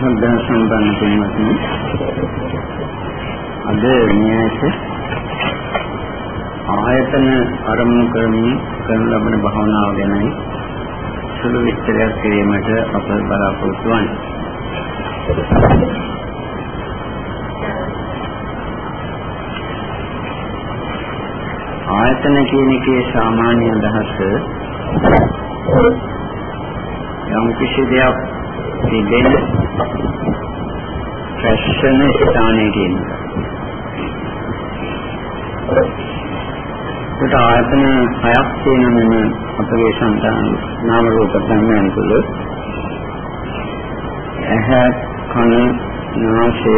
සම්බන්ධ සම්බන්ධ පින්වත්නි අද න්‍යායස ආයතන ආරම්භ කරමින් කරන ලබන භාවනාව ගැනයි සුළු විස්තරයක් කිරීමට අප බලාපොරොත්තු වන්නේ. ආයතන කියන එකේ සාමාන්‍ය අදහස යම් කිසි දෙයක් තිබෙන ප්‍රශ්න ස්ථානයේ තියෙන. ඒකට ආයතන හයක් තියෙන මෙන්න අපගේ සංතාන නාම රූප ධර්මයන් තුළ ඇහැ කන නාසය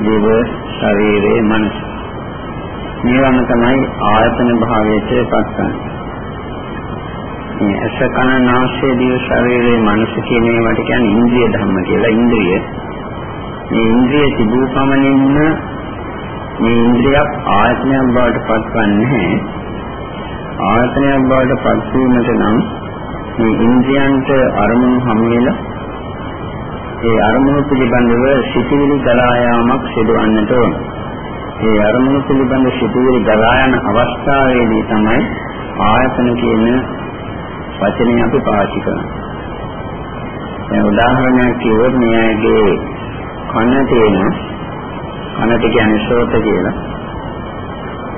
දිව ශරීරය මනස මේවම තමයි ආයතන භාවයට පත්වන්නේ. මේ ඇස කන නාසය දිව ශරීරය මනස කියන ඒවාට කියන්නේ ඉන්ද්‍රිය ධර්ම කියලා ඉන්ද්‍රිය. මේ ඉන්ද්‍රිය තිබූ පමණින්ම මේ ඉන්ද්‍රියක් ආයතනයක් බවට පත්වන්නේ ආයතනයක් බවට පත්වීමට නම් මේ ඉන්ද්‍රියන්ට අරමුණු හමු වෙලා ඒ අරමුණු පිළිබඳව සිතිවිලි ගලා යාමක් සිදුවන්නට ඕන. ඒ අරමුණු පිළිබඳ සිතිවිලි ගලා යන අවස්ථාවේදී තමයි ආයතන කියන වචනේ අපි පාවිච්චි කරන්නේ. දැන් උදාහරණයක් කිව්වොත් මෙයාගේ කන තියෙන කනට කියන්නේ ශ්‍රෝත කියලා.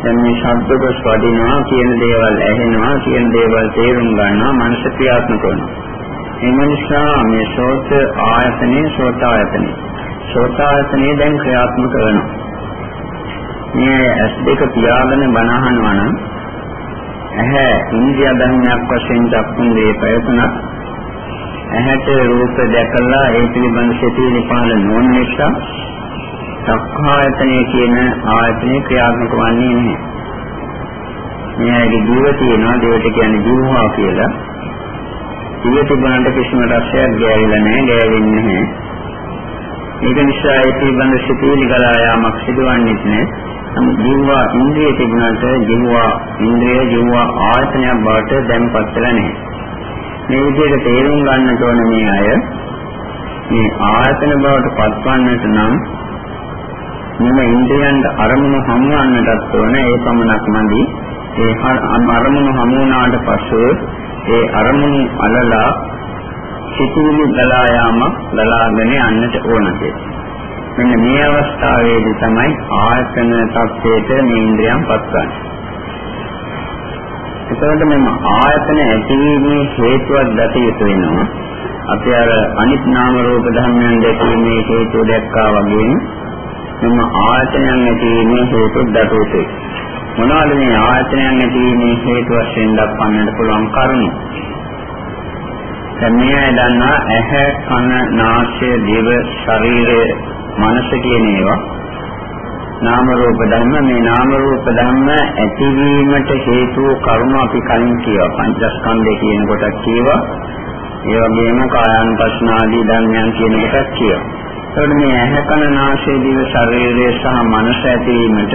දැන් මේ ශබ්ද කොස් වදිනවා කියන දේවල් ඇහෙනවා කියන දේවල් තේරුම් ගන්නවා මනස ක්‍රියාත්මක වෙනවා. ඒ නිසා මේ ශ්‍රෝත ආයතනේ ශ්‍රෝත ආයතනේ ශ්‍රෝත ආයතනේ දැන් ක්‍රියාත්මක වෙනවා. මේ ඇස් දෙක පියාගෙන බණ අහනවා නම් ඇහැ ඉන්ද්‍රිය ධර්මයක් වශයෙන් දක්වන දේ ප්‍රයත්නක් ඇහැට රූප දැකලා ඒ පිළිබඳ සිතිවිලි පහළ නොවන නිසා සක්කායතනය කියන ආයතනය ක්‍රියාත්මක වන්නේ නැහැ. මෙයාගේ ජීව තියෙනවා දේවට කියන්නේ ජීවහා කියලා. ජීව තිබුණාට කිසිම රසයක් ගෑවිලා නැහැ, ගෑවෙන්නේ නැහැ. ඒක නිසා ඒ පිළිබඳ සිතිවිලි ගලා යාමක් සිදුවන්නේ නැහැ. ජීවා ඉන්ද්‍රිය තිබුණාට ජීවා ඉන්ද්‍රිය ජීවා ආයතනයක් බවට දැන්පත් වෙලා නැහැ. මේ විදිහට තේරුම් ගන්නට ඕන මේ අය මේ ආයතන බවට පත්වන්නට නම් මෙම ඉන්ද්‍රියන්ට අරමුණු හමුවන්නටත් ඕන ඒ පමණක් මදි. ඒ අරමුණු හමු වුණාට පස්සේ ඒ අරමුණු අලලා සිතුවිලි දලා යාම දලාගෙන යන්නට ඕන කියලා. මෙන්න මේ අවස්ථාවේදී තමයි ආයතන tattete මේ ඉන්ද්‍රියන් පත්වන්නේ. එතකොට මෙම ආයතන ඇතිවීමේ හේතුවක් දත යුතු වෙනවා. අපි අර අනිත් නාම රූප ධර්මයන් දැකීමේ හේතුව දැක්කා වගේම මෙම ආයතනයන් ඇතිවීමේ හේතුව දත යුතුයි. මොනවද මේ ආයතනයන් ඇතිවීමේ හේතු වශයෙන් දක්වන්නට පුළුවන් කරුණු? දැන් මේ දන්නා ඇහැ කන නාසය දිව ශරීරය මනස කියන ඒවා. නාම රූප ධර්ම මේ නාම රූප ධර්ම ඇතිවීමට හේතු කරුණු අපි කලින් කියවා. පංචස්කන්ධය කියන කොටක් කියවා. ඒ වගේම කායानुපස්න ආදී ධර්මයන් කියන කොටක් කියවා. එතකොට මේ ඇහැ කන නාසය දිව ශරීරය සහ මනස ඇතිවීමට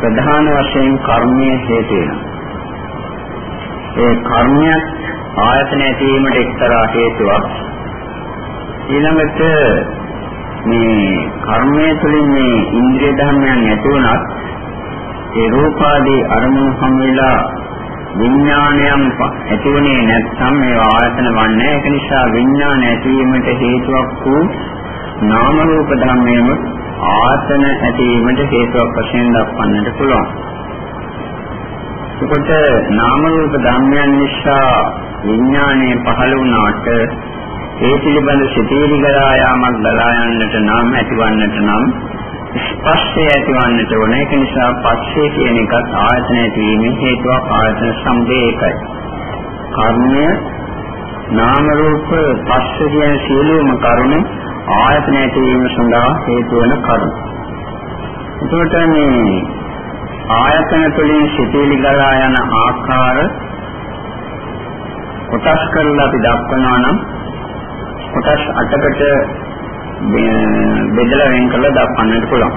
ප්‍රධාන වශයෙන් කර්මය හේතු වෙනවා. ඒ කර්මයක් ආයතන ඇතිවීමට එක්තරා හේතුවක්. ඊළඟට මේ කර්මය තුළින් මේ ඉන්ද්‍රිය ධර්මයන් ඇති වුණත් ඒ රූපාදී අරමුණු සම වෙලා විඥානයන් ඇතිවුණේ නැත්නම් මේ ආයතන වන්නේ ඒක නිසා විඥාන ඇතිවීමට හේතුවක් වූ නාම රූප ධර්මයම ආයතන ඇතිවීමට හේතුවක් වශයෙන් දක්වන්නට පුළුවන්. එතකොට නාම රූප ධර්මයන් නිසා විඥානය පහළ වුණාට ඒ පිළිබඳ සිතේරි ගලා යාමක් ගලා යන්නට නම් ඇතිවන්නට නම් ස්පර්ශය ඇතිවන්නට ඕන. ඒක නිසා පස්සේ කියන එකත් ආයතන ඇතිවීමේ හේතුවක් ආයතන සම්දේ එකයි කර්මය නාම රූප පස්ස කියන සියලුම කරුණු ආයතන ඇතිවීම සඳහා හේතු වන කරුණු එතකොට මේ ආයතන තුළින් සිතේලි ගලා යන ආකාර කොටස් කරලා අපි දක්වනවා නම් කොටස් 8කට බෙදලා වෙන් කරලා දක්වන්නට පුළුවන්.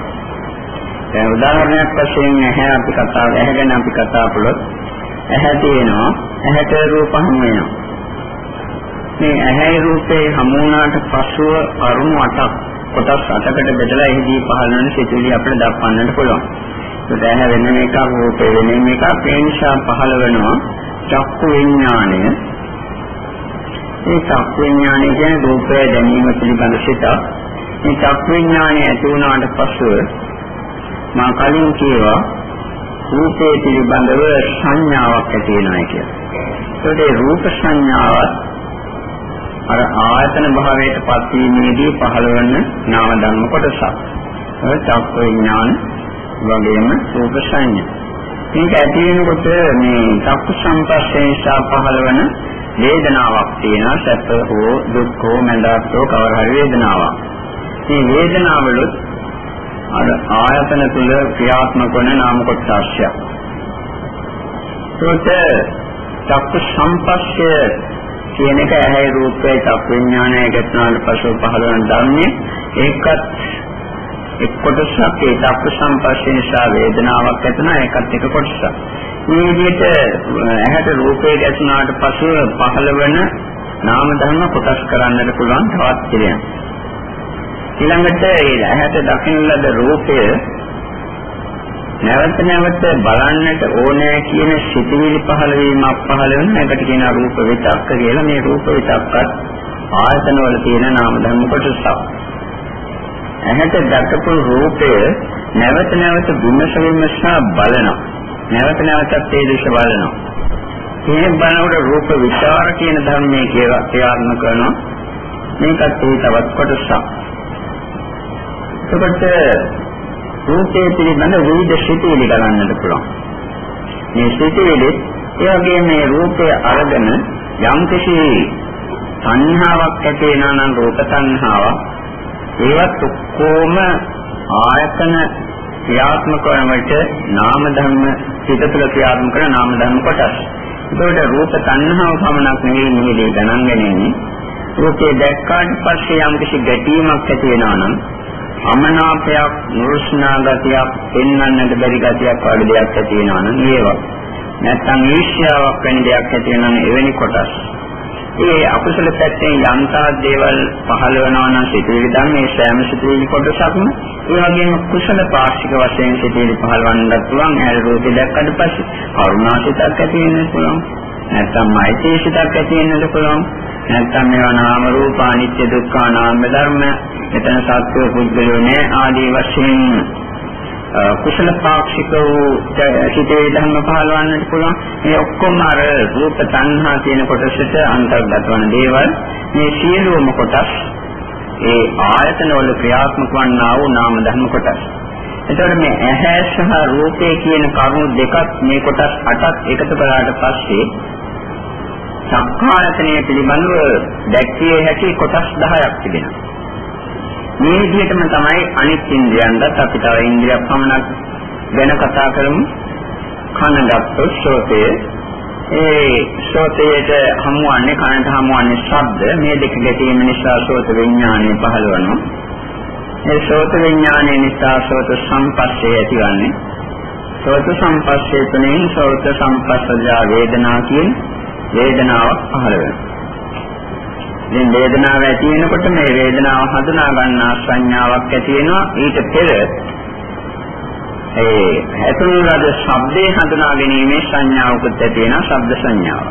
දැන් උදාහරණයක් වශයෙන් ඇහැ අපි කතා ඇහැ ගැන අපි කතා කළොත් ඇහැ තියෙනවා ඇහැට රූප හමු වෙනවා. මේ ඇහැයි රූපේ හමු වුණාට පසුව කරුණු අටක් කොටස් අටකට බෙදලා එහිදී පහළ වෙන සිතුවිලි අපිට දක්වන්නට පුළුවන්. ඒක ඇහැ වෙන එකක් රූපේ වෙන එකක් ඒ නිසා පහළ වෙනවා චක්කු විඥාණය. මේ චක්කු විඥාණය කියන්නේ රූපය දැනීම පිළිබඳ සිතක්. මේ චක්කු විඥාණය ඇති වුණාට පසුව මා කලින් කියවා රූපේ පිළිබඳව සංඥාවක් ඇති වෙනවා කියලා. ඒකේ රූප සංඥාවත් අර ආයතන භාවයට පත්වීමේදී පහළ වන නාම ධර්ම කොටසක්. ඒ චක්ක විඥාන වගේම රූප සංඥා. මේක ඇති වෙනකොට මේ චක්ක සංපස්සේ නිසා පහළ වන වේදනාවක් තියෙනවා සැප හෝ දුක් හෝ මඳක් හෝ කවර හරි වේදනාවක්. මේ වේදනාවලුත් අර ආයතන තුල ක්‍රියාත්මක වන නාම කොටසක්. ඒකට චක්කු සම්පස්ය කියන එක ඇහැයි රූපේ චක්කු විඥානය ගැටනාට පසු පහළ වන ධර්මයේ ඒකත් එක් කොටසක් ඒ චක්කු සම්පස්ය නිසා වේදනාවක් ඇතිවෙනවා ඒකත් එක කොටසක්. මේ විදිහට ඇහැට රූපේ ගැටනාට පසු පහළ වෙන නාම ධර්ම කොටස් කරන්නට පුළුවන් තවත් පිළියම්. ඊළඟට ඒ ඇහැට දකින්න ලද රූපය නැවත නැවත බලන්නට ඕනෑ කියන සිතිවිලි පහළ වීමක් පහළ වෙන එකට කියන රූප විතක්ක කියලා මේ රූප විතක්කත් ආයතන වල තියෙන නාම ධර්ම කොටසක්. ඇහැට දක්වපු රූපය නැවත නැවත විමස විමසා බලනවා. නැවත නැවතත් ඒ දිශ බලනවා. මේ බලනකොට රූප විචාර කියන ධර්මයේ කියලා ක්‍රියාත්මක කරනවා. මේකත් ඒ තවත් කොටසක්. එතකොට රූපයේ පිළිබඳ විවිධ සිතුවිලි ගලන්නට පුළුවන්. මේ සිතුවිලි ඒ වගේම මේ රූපය අරගෙන යම් කිසි සංහාවක් ඇති වෙනා නම් රූප සංහාවක් ඒවත් ඔක්කොම ආයතන ක්‍රියාත්මක වන විට නාම ධර්ම සිත තුළ ක්‍රියාත්මක කරන නාම ධර්ම කොටස්. ඒකට රූප තණ්හාව පමණක් නෙවෙයි මෙහිදී ගණන් ගන්නේ. රූපේ දැක්කාට පස්සේ යම් කිසි ගැටීමක් ඇති වෙනවා නම් අමනාපයක් නුරුස්නා ගතියක් පෙන්වන්නට බැරි ගතියක් වගේ දෙයක් ඇති වෙනවා නම් ඒවා නැත්නම් ඊර්ෂ්‍යාවක් වෙන දෙයක් ඇති වෙනවා නම් එවැනි කොටස් ඒ අකුසල පැත්තෙන් යම්තා දේවල් පහළ වෙනවා නම් සිතුවිලි ධර්මයේ සෑම සිතුවිලි කොටසක්ම ඒ වගේම කුසල පාක්ෂික වශයෙන් සිතුවිලි පහළවන්නත් පුළුවන්. ඇල් රූපේ දැක්කට පස්සේ කරුණාසිතක් ඇති වෙන්න පුළුවන්. නැත්නම් මෛත්‍රී සිතක් ඇති වෙන්නත් පුළුවන්. නැත්නම් මේවා නාම රූප අනිත්‍ය දුක්ඛ නාම ධර්ම එතන සත්‍ය පුද්ගලයෝ නෑ ආදී වශයෙන් කුසල පාක්ෂික වූ සිතේ ධර්ම පහළවන්නට පුළුවන්. මේ ඔක්කොම අර රූප තණ්හා කියන කොටසට අන්තර්ගත වන දේවල්. මේ සියලුම කොටස් ඒ ආයතන වල ක්‍රියාත්මක වන්නා වූ නාම ධර්ම කොටස්. එතකොට මේ ඇහැ සහ රූපේ කියන කරුණු දෙකක් මේ කොටස් අටක් එකතු කරාට පස්සේ සංඛාරතනය පිළිබඳව දැක්විය හැකි කොටස් 10ක් තිබෙනවා. මේ විදිහටම තමයි අනිත් ඉන්ද්‍රියන්වත් අපි තව ඉන්ද්‍රියක් පමණක් ගැන කතා කරමු. කන ගත්තොත් ශ්‍රෝතය ඒ ශ්‍රෝතයට හමුවන්නේ කනට හමුවන්නේ ශබ්ද මේ දෙක ගැටීම නිසා ශ්‍රෝත විඥානය පහළ වෙනවා. ඒ ශ්‍රෝත විඥානය නිසා ශ්‍රෝත සංපස්සේ ඇතිවන්නේ. ශ්‍රෝත සංපස්සේ තුනෙන් ශ්‍රෝත සංපස්සජා වේදනා කියන වේදනාවක් පහළ වෙනවා. දැන් වේදනාව ඇති වෙනකොට මේ වේදනාව හඳුනා ගන්නා සංඥාවක් ඇති වෙනවා. ඊට පෙර ඒ හැතුණු ලද ශබ්දේ හඳුනා ගැනීමේ සංඥාවකුත් ඇති වෙනවා. ශබ්ද සංඥාව.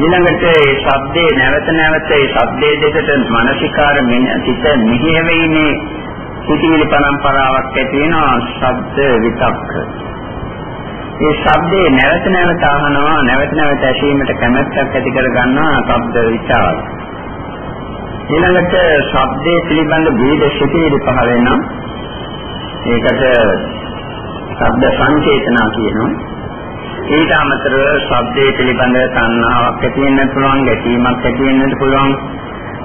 ඊළඟට ඒ ශබ්දේ නැවත නැවත ඒ ශබ්දයේ දෙකට මානසිකාර මෙන්න සිත මෙහෙයවීමේ සිටිවිලි පරම්පරාවක් ඇති වෙනවා. ශබ්ද විතක්ක ඒ ශබ්දේ නැවත නැවත අහනවා නැවත නැවත ඇසීමට කැමැත්තක් ඇති කර ගන්නවා ශබ්ද විචාර. ඊළඟට ශබ්දේ පිළිබඳ විවිධ සිතිවිලි පහළ වෙනවා. ඒකට ශබ්ද සංචේතනා කියනවා. ඊට අමතරව ශබ්දේ පිළිබඳ තණ්හාවක් ඇති වෙන්න පුළුවන්, ගැටීමක් ඇති වෙන්නත් පුළුවන්.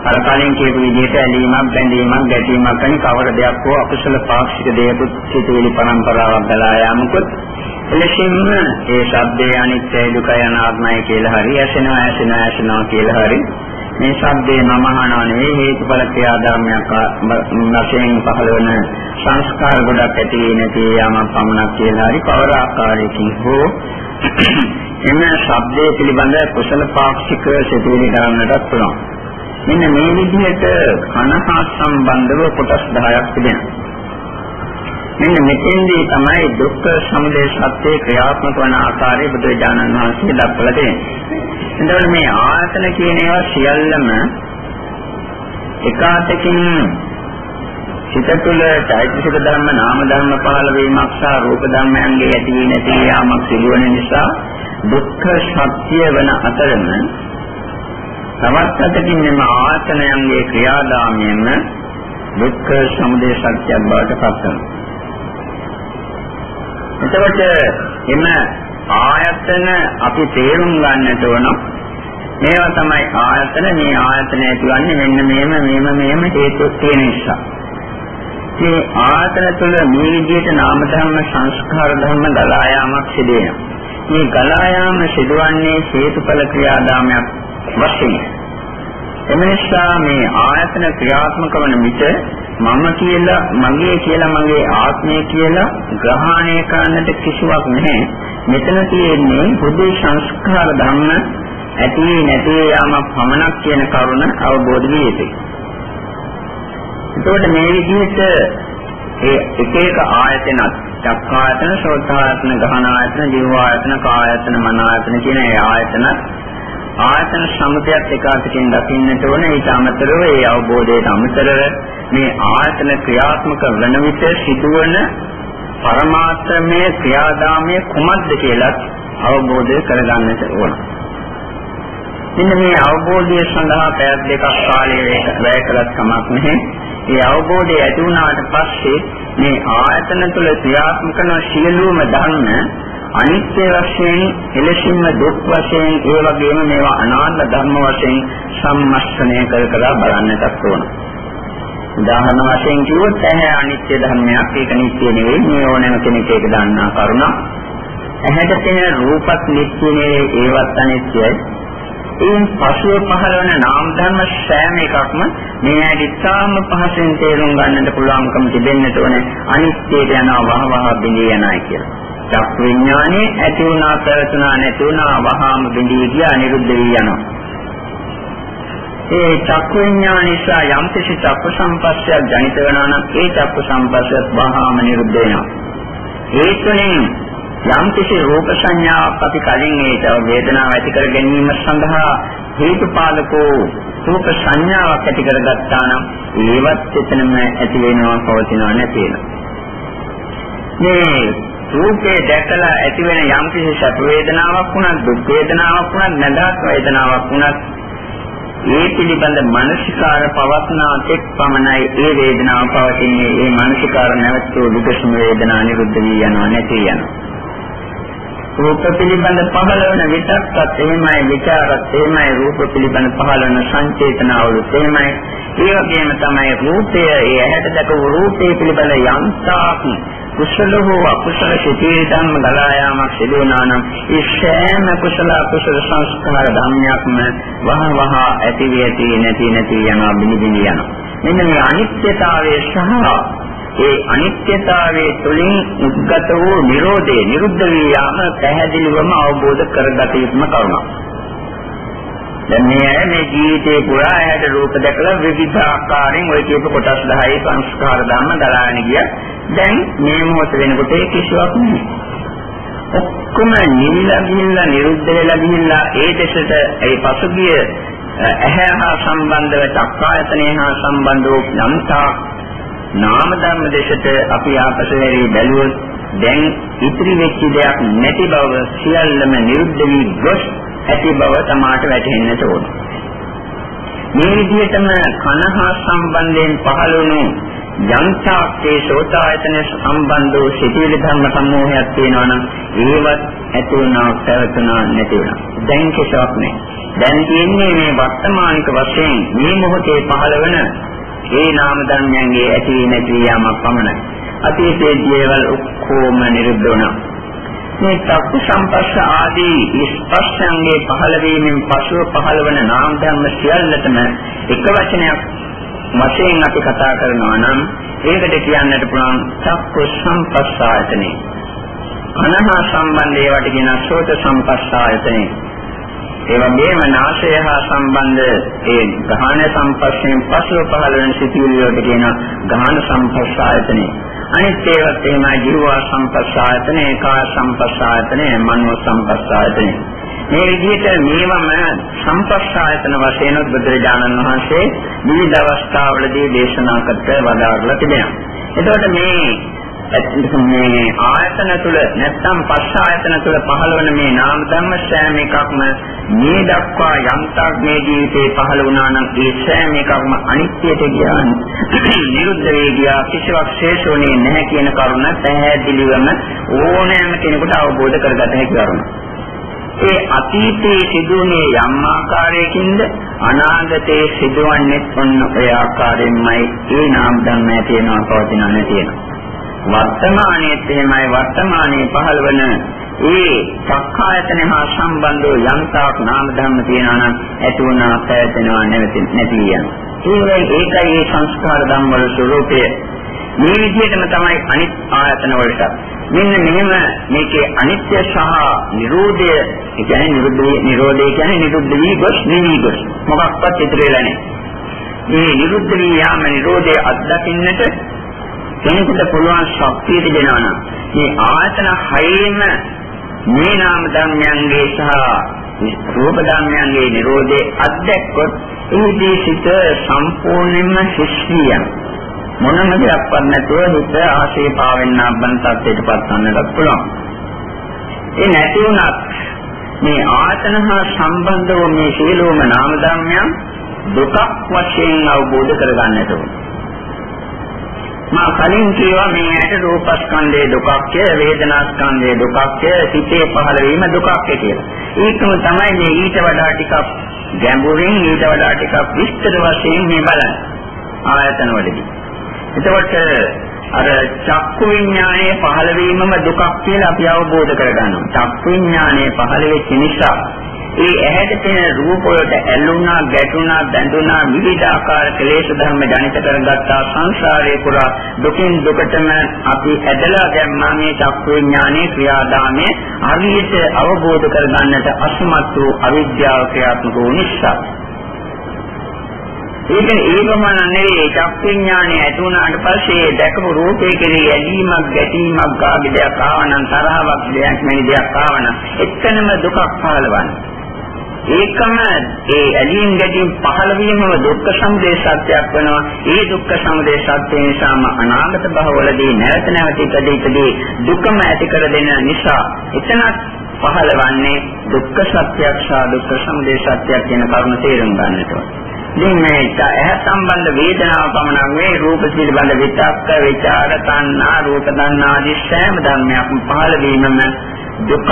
අර කලින් කියපු විදිහට ඇලීමක්, බැඳීමක්, ගැටීමක් වැනි කවර දෙයක් හෝ අකුසල පාක්ෂික දේකුත් සිතුවිලි පරම්පරාවක් ගලා යාමකුත් එලෙසින්ම ඒ ශබ්දේ අනිත්‍යයි දුකයි අනාත්මයි කියලා හරි ඇසෙනවා ඇසෙනවා ඇසෙනවා කියලා හරි මේ ශබ්දේ මම අහනවා නෙවෙයි හේතුඵල ක්‍රියාදාමයක් වශයෙන් පහළ වෙන සංස්කාර ගොඩක් ඇති නැති යම පමණක් කියලා හරි කවර ආකාරයකින් හෝ එම ශබ්දයේ පිළිබඳ කුසල පාක්ෂික සිතුවිලි කරන්නටත් පුළුවන්. මෙන්න මේ විදිහට කන හා සම්බන්ධව කොටස් 10ක් තිබෙනවා. මෙන්න මෙතෙන්දී තමයි දුක්ඛ සමුදය සත්‍ය ක්‍රියාත්මක වන ආකාරය බුදුරජාණන් වහන්සේ දක්වලා තියෙන්නේ. එතකොට මේ ආයතන කියන ඒවා සියල්ලම එකාතකින් සිත තුළ චෛතසික ධර්ම නාම ධර්ම පහළ වීමක් සහ රූප ධර්මයන්ගේ ඇති වී නැති යාමක් සිදුවන නිසා දුක්ඛ සත්‍ය වන අතරම තවත් අතකින් මෙම ආයතනයන්ගේ ක්‍රියාදාමයෙන්ම දුක්ඛ සමුදය සත්‍යයක් බවට පත් වෙනවා. එතකොට එම ආයතන අපි තේරුම් ගන්නට ඕන මේවා තමයි ආයතන මේ ආයතන ඇතිවන්නේ මෙන්න මේම මේම මේම හේතු තියෙන නිසා. මේ ආයතන තුළ මේ විදිහට නාම ධර්ම සංස්කාර ධර්ම ගලා යාමක් සිදු වෙනවා. මේ ගලා යාම සිදුවන්නේ හේතුඵල ක්‍රියාදාමයක් වශයෙන්. එම නිසා මේ ආයතන ක්‍රියාත්මක වන විට මම කියලා මගේ කියලා මගේ ආත්මය කියලා ග්‍රහණය කරන්නට කිසිවක් නැහැ. මෙතන තියෙන්නේ පොදු සංස්කාර ධර්ම ඇති නැති යාම පමණක් කියන කරුණ අවබෝධ විය යුතුයි. එතකොට මේ විදිහට ඒ එක එක ආයතනත් චක්කායතන, සෝතායතන, ගහනායතන, ජීවායතන, කායතන, මනායතන කියන ඒ ආයතනත් ආයතන සමුදයත් එකාතකින් දකින්නට ඕන ඊට අමතරව ඒ අවබෝධයට අමතරව මේ ආයතන ක්‍රියාත්මක වන විට සිදුවන පරමාර්ථමය ක්‍රියාදාමයේ කුමක්ද කියලා අවබෝධ කරගන්නට ඕන. මෙන්න මේ අවබෝධය සඳහා පැය දෙකක් කාලය වැය කළත් කමක් නැහැ. ඒ අවබෝධය ඇති වුණාට පස්සේ මේ ආයතන තුළ ක්‍රියාත්මක කරන සියලුම ධර්ම අනිත්‍ය වශයෙන් එලෙසින්ම දුක් වශයෙන් ඒ වගේම මේවා අනාත්ම ධර්ම වශයෙන් සම්මස්තනය කර කර බලන්නටත් ඕන. උදාහරණ වශයෙන් කිව්වොත් ඇහැ අනිත්‍ය ධර්මයක් ඒක නිත්‍ය නෙවෙයි මේ ඕනෑම කෙනෙක් ඒක දන්නා කරුණා. ඇහැට තියෙන රූපත් නිත්‍ය නෙවෙයි ඒවත් අනිත්‍යයි. ඒන් පසුව පහළ වන නාම ධර්ම සෑම එකක්ම මේ ඇදිත්තාම පහසෙන් තේරුම් ගන්නට පුළුවන්කම තිබෙන්නට ඕනේ අනිත්‍යයට යනවා වහ වහ බිඳී යනයි කියලා. චක්ක විඥානය ඇති වුණා පැවතුණා නැති වුණා වහාම බිඳී ගියා නිරුද්ධ වී යනවා. ඒ චක්ක විඥාන නිසා යම් කිසි චක්ක සංපස්සයක් ජනිත වෙනවා නම් ඒ චක්ක සංපස්සයත් වහාම නිරුද්ධ වෙනවා. ඒ තුنين යම් කිසි රූප සංඥාවක් අපි කලින් ඒක වේදනාව ඇති කර ගැනීම සඳහා හේතුපාලකෝ රූප සංඥාවක් ඇති කරගත්තා නම් ඒවත් එතනම ඇති වෙනවා පවතිනවා නැති වෙනවා. මේ රූපේ දැකලා ඇතිවෙන යම් කිසි සැප වේදනාවක් වුණත් දුක් වේදනාවක් වුණත් නැදහස් වේදනාවක් වුණත් ඒ පිළිබඳ මානසිකාර පවස්නා තෙක් පමණයි ඒ වේදනාව පවතින්නේ. ඒ මානසිකාර නැවතුණු විකසම වේදනා නිරුද්ධ වී යනවා නැති යනවා. රූප පිළිබඳ පහළ වෙන විතක්කත් එහෙමයි විචාරත් එහෙමයි රූප පිළිබඳ පහළ වෙන සංචේතනාවලුත් එහෙමයි. ඒ වගේම තමයි රූපය ඒ ඇහැට දැකපු රූපේ පිළිබඳ යම්තාක් කුසල හෝ අකුසල සිතේ ධම්ම ගලා යාමක් සිදු වුණා නම් ඒ සෑම කුසල අකුසල සංස්කාර ධර්මයක්ම වහ වහ ඇති වී නැති නැති යනවා බිනි බිනි යනවා. මෙන්න මේ අනිත්‍යතාවය සහ ඒ අනිත්‍යතාවයේ තුලින් උද්ගත වූ Nirodhe නිරුද්ධ වී යාම පැහැදිලිවම අවබෝධ කරගත යුතුම කරුණක්. දැන් මේ මේ ජීවිතේ පුරා ඇහැට රූප දැකලා විවිධ ආකාරයෙන් ওই කියපු කොටස් 10 සංස්කාර ධර්ම දලාගෙන ගිය. දැන් මේ මොහොත වෙනකොට ඒ කිසිවක් නැහැ. ඔක්කොම නිවිලා ගිහිල්ලා නිරුද්ධ වෙලා ගිහිල්ලා ඒ දෙසට ඒ පසුගිය ඇහැ හා සම්බන්ධව චක්කායතනය හා සම්බන්ධ වූ යම්තා නාම ධර්ම දෙකට අපි ආපසු හැරී බැලුවොත් දැන් ඉතිරි වෙච්ච දෙයක් නැති බව සියල්ලම නිරුද්ධ වී ගොස් ඇති බව තමාට වැටහෙන්නට ඕන. මේ විදිහටම කනහා සම්බන්ධයෙන් පහළ වුණු යන්තාක්ේ සෝතායතන සම්බන්ධ වූ සිටිවිලි ධර්ම සමූහයක් තියෙනවා නම් ඒවත් ඇති වුණා පැවතුණා නැති වුණා. දැන් කිසිවක් නැහැ. දැන් තියෙන්නේ මේ වර්තමානික වශයෙන් මේ මොහොතේ පහළ වෙන ඒ නාම ධර්මයන්ගේ ඇති නැති යාමක් පමණයි. අතීතයේ දේවල් ඔක්කොම නිරුද්ධ වුණා. මේ චක්කු සම්පස්ස ආදී ස්පර්ශයන්ගේ පහළ වීමෙන් පසුව පහළ වන නාම ධර්ම සියල්ලටම එක වචනයක් වශයෙන් අපි කතා කරනවා නම් ඒකට කියන්නට පුළුවන් චක්කු සම්පස්සායතනෙ. අනහා සම්බන්ධ ඒවට කියන සෝත සම්පස්සායතනෙ. ඒ වගේම නාසය හා සම්බන්ධ ඒ ගහන සම්පස්යෙන් පසුව පහළ වෙන සිතිවිලි වලට කියන ගහන සම්පස්සායතනෙ. අනිත් ඒවත් එහෙමයි ජීවා සම්පස්සායතනෙ, කාය සම්පස්සායතනෙ, මනෝ සම්පස්සායතනෙ. මේ විදිහට මේවම සම්පස්සායතන වශයෙන් බුදුරජාණන් වහන්සේ විවිධ අවස්ථාවලදී දේශනා කරත් වදාරලා තිබෙනවා. එතකොට මේ මේ ආයතන තුල නැත්නම් පස්ස ආයතන තුල පහළ වන මේ නාම ධර්ම සෑම එකක්ම මේ දක්වා යම්තාක් මේ ජීවිතේ පහළ වුණා නම් ඒ සෑම එකක්ම අනිත්‍යයට ගියාන් නිරුද්ධ වේ ගියා කිසිවක් ශේෂෝනේ නැහැ කියන කරුණ පැහැදිලිවම ඕනෑම කෙනෙකුට අවබෝධ කරගත හැකි කරුණ. ඒ අතීතයේ සිදුවුනේ යම් ආකාරයකින්ද අනාගතයේ සිදුවන්නේ ඔන්න ඔය ආකාරයෙන්මයි ඒ නාම ධර්මය තියෙනවා පවතිනවා නැතිනවා. වර්තමානයේත් එහෙමයි වර්තමානයේ පහළ වන ඒ සක්කායතන හා සම්බන්ධව යම්තාක් නාම ධර්ම තියෙනවා නම් ඇති වුණා පැවැතෙනවා නැති නැති යන. ඒ ඒකයි මේ සංස්කාර ධර්ම වල ස්වરૂපය. මේ විදිහටම තමයි අනිත් ආයතන වලට. මෙන්න මෙහෙම මේකේ අනිත්‍ය සහ නිරෝධය කියන්නේ නිරුද්ධ නිරෝධය කියන්නේ නිරුද්ධ වී ගොස් නිවි ගොස්. මොකක්වත් ඉතුරු වෙලා නැහැ. මේ නිරුද්ධ වී යාම නිරෝධය අත්දකින්නට කෙනෙකුට පුළුවන් ශක්තිය තිබෙනවා නම් මේ ආයතන හයේම මේ නාම ධර්මයන්ගේ සහ රූප ධර්මයන්ගේ Nirodhe අධ්‍යක්කොත් එහිදී සිට සම්පූර්ණයෙන්ම ශිෂ්ටියන් මොනම දෙයක්වත් නැතුව හිත ආශේ පාවෙන්න බන් තත්ත්වයට පත් වන්නට පුළුවන්. ඒ නැති වුණත් මේ ආයතන හා සම්බන්ධ වූ මේ සීලෝම නාම ධර්මයන් දුකක් වශයෙන් අවබෝධ කරගන්නට ඕනේ. මා කලින් කියවා මේ ඇට රූපස්කන්ධයේ දුකක්ය වේදනාස්කන්ධයේ දුකක්ය සිතේ පහළ වීම දුකක්ය කියලා. ඒකම තමයි මේ ඊට වඩා ටිකක් ගැඹුරින් ඊට වඩා ටිකක් විස්තර වශයෙන් මේ බලන්නේ. ආයතන වලදී. එතකොට අර චක්කු විඥානයේ පහළ වීමම දුකක් කියලා අපි අවබෝධ කරගන්නවා. චක්කු විඥානයේ පහළ වෙච්ච නිසා ඒ ඇහැට තියෙන රූප වලට ඇලුනා, ගැටුණා, බැඳුනා විවිධ ආකාර ක්ලේශ ධර්ම ජනිත කරගත්තා සංසාරේ පුරා දුකින් දුකටම අපි ඇදලා දැම්මා. මේ චක්ක විඥානයේ ක්‍රියාදාමයේ හරියට අවබෝධ කරගන්නට අසමත් වූ අවිද්‍යාව ක්‍රියාත්මක වූ නිසා. ඒක ඒ ප්‍රමාණ නෙවෙයි. චක්ක විඥානය ඇති වුණාට පස්සේ දැකපු රූපේ කෙරෙහි ඇලීමක් ගැටීමක් ගාබිදයක් ආවනම් තරහවක් දෙයක් මෙනි දෙයක් ආවනම් එක්කනම දුකක් පහළවන්නේ ඒකම ඒ ඇලීම් ගැටීම් පහළ වීමම දුක්ඛ සමුදය සත්‍යයක් වෙනවා. ඒ දුක්ඛ සමුදය සත්‍ය නිසාම අනාගත භවවලදී නැවත නැවත ඉදීදී දුකම ඇති කර දෙන නිසා එතන පහළවන්නේ දුක්ඛ සත්‍යයක් සහ දුක්ඛ සමුදය සත්‍යයක් කියන කරුණ තේරුම් ගන්නට ඕනේ. ඉතින් මේ ඇහ සම්බන්ධ වේදනාව පමණක් මේ රූප පිළිබඳ විචක්ක විචාර තණ්හා රූප තණ්හා ආදී සෑම ධර්මයක්ම පහළ වීමම දුකක්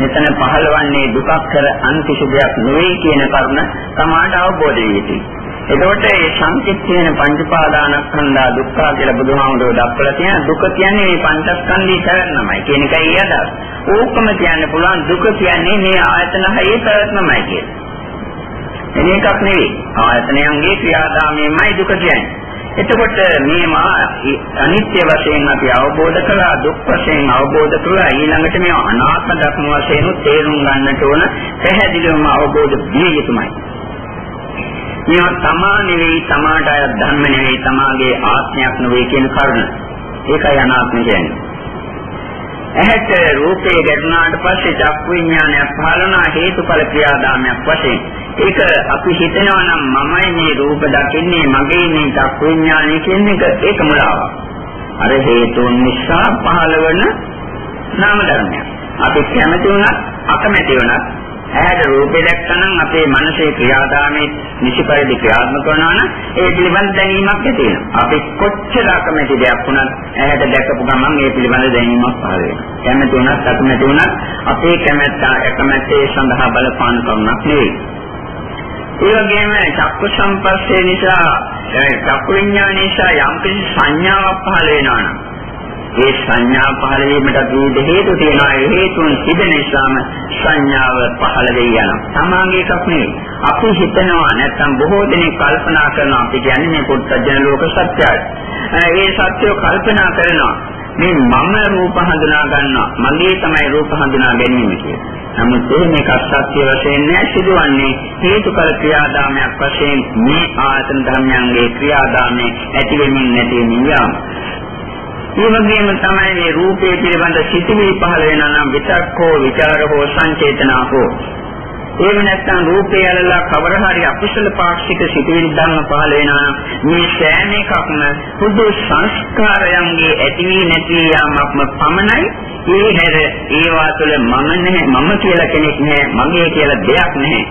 මෙතන පහළවන්නේ දුකක් කර අන්තිශ දෙයක් නෙවෙයි කියන කරුණ තමාට අවබෝධ වෙ යුතුයි. එතකොට මේ සංකිට කියන පංචපාදානස්කන්ධා දුක්ඛ කියලා බුදුහාමුදුරුවෝ දක්වලා තියෙන දුක කියන්නේ මේ පංචස්කන්ධය කරන්නමයි කියන එකයි අදහස්. ඕකම කියන්න පුළුවන් දුක කියන්නේ මේ ආයතන හයේ ප්‍රයත්නමයි කියන්නේ. එන එකක් නෙවෙයි. ආයතනයන්ගේ ක්‍රියාදාමයමයි දුක කියන්නේ. එතකොට මේවා අනිත්‍ය වශයෙන් අපි අවබෝධ කළා දුක් වශයෙන් අවබෝධ කළා ඊළඟට මේ අනාත්ම ධර්ම වශයෙන් තේරුම් ගන්නට ඕන පැහැදිලිවම අවබෝධ විය යුතුමයි. මේවා තමා නෙවෙයි තමාට අය ධර්ම නෙවෙයි තමාගේ ආත්මයක් නෙවෙයි කියන කරුණ. ඒකයි අනාත්ම කියන්නේ. ඇහැට රූපේ ගැටුණාට පස්සේ චක්කු විඥානයක් පහළනවා හේතුඵල ක්‍රියාදාමයක් වශයෙන්. ඒක අපි හිතනවා නම් මමයි මේ රූප දකින්නේ මගේ මේ චක්කු විඥානය කියන එක ඒක මුලාවක්. අර හේතුන් නිසා පහළවන නාම ධර්මයක්. අපි කැමති වුණත් අකමැති වුණත් ඇහැට රූපේ දැක්කනම් අපේ මනසේ ක්‍රියාදාමයේ නිසි පරිදි ක්‍රියාත්මක වෙනවා නම් ඒ පිළිබඳ දැනීමක් ඇති වෙනවා. අපි කොච්චර අකමැති දෙයක් වුණත් ඇහැට දැකපු ගමන් ඒ පිළිබඳ දැනීමක් පහළ වෙනවා. කැමති වුණත් අකමැති වුණත් අපේ කැමැත්ත අකමැත්තේ සඳහා බලපාන කරුණක් නෙවෙයි. ඒ වගේම චක්ක සම්පස්සේ නිසා චක්ක විඥාන නිසා යම් කිසි සංඥාවක් පහළ වෙනවා නම් ඒ සංඥා පහළ වීමට විවිධ හේතු තියෙනවා. ඒ හේතුන් තිබෙන නිසාම සංඥාව පහළ වෙයි යනවා. සමාගයේ එකක් නෙවෙයි. අපි හිතනවා නැත්නම් බොහෝ දෙනෙක් කල්පනා කරනවා අපි කියන්නේ මේ පුත්තජන ලෝක සත්‍යයි. ඒ සත්‍යය කල්පනා කරනවා. මේ මම රූප හඳුනා ගන්නවා. මගේ තමයි රූප හඳුනා ගැනීම කියන්නේ. නමුත් එහෙම එකක් සත්‍ය වශයෙන් නෑ සිදුවන්නේ හේතුඵල ක්‍රියාදාමයක් වශයෙන් මේ ආයතන ධර්මයන්ගේ ක්‍රියාදාමයේ ඇති වෙමින් නැති වෙමින් යාම. ඒ වගේම තමයි මේ රූපේ පිළිබඳ සිතිවිලි පහළ වෙනා නම් විතක්කෝ විචාර හෝ සංචේතනා හෝ. එහෙම නැත්නම් රූපේ ඇලලා කවර හරි අකුසල පාක්ෂික සිටිවිලි ධර්ම පහළ වෙනවා මේ සෑම එකක්ම පුදු සංස්කාරයන්ගේ ඇති වී නැති යාමක්ම පමණයි. ඒ හැර ඒවා තුළ මම නැහැ මම කියලා කෙනෙක් නැහැ මගේ කියලා දෙයක් නැහැ.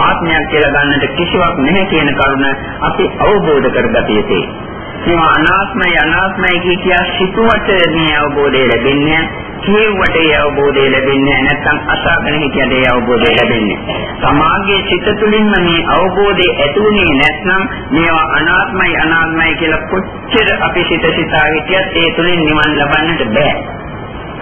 ආත්මයක් කියලා ගන්නට කිසිවක් නැහැ කියන කරුණ අපි අවබෝධ කරගත යුතුයි. මේවා අනාත්මයි අනාත්මයි කිය සිතුවට මේ අවබෝධය ලැබෙන්නේ කියුවට ඒ අවබෝධය ලැබෙන්නේ නැත්නම් අසාගෙන හිටියට ඒ අවබෝධය ලැබෙන්නේ. සමාගයේ සිත තුළින්ම මේ අවබෝධය ඇතුුනේ නැත්නම් මේවා අනාත්මයි අනාත්මයි කියලා කොච්චර අපි සිත සිතා හිටියත් ඒ තුළින් නිවන් ලබන්නට බෑ.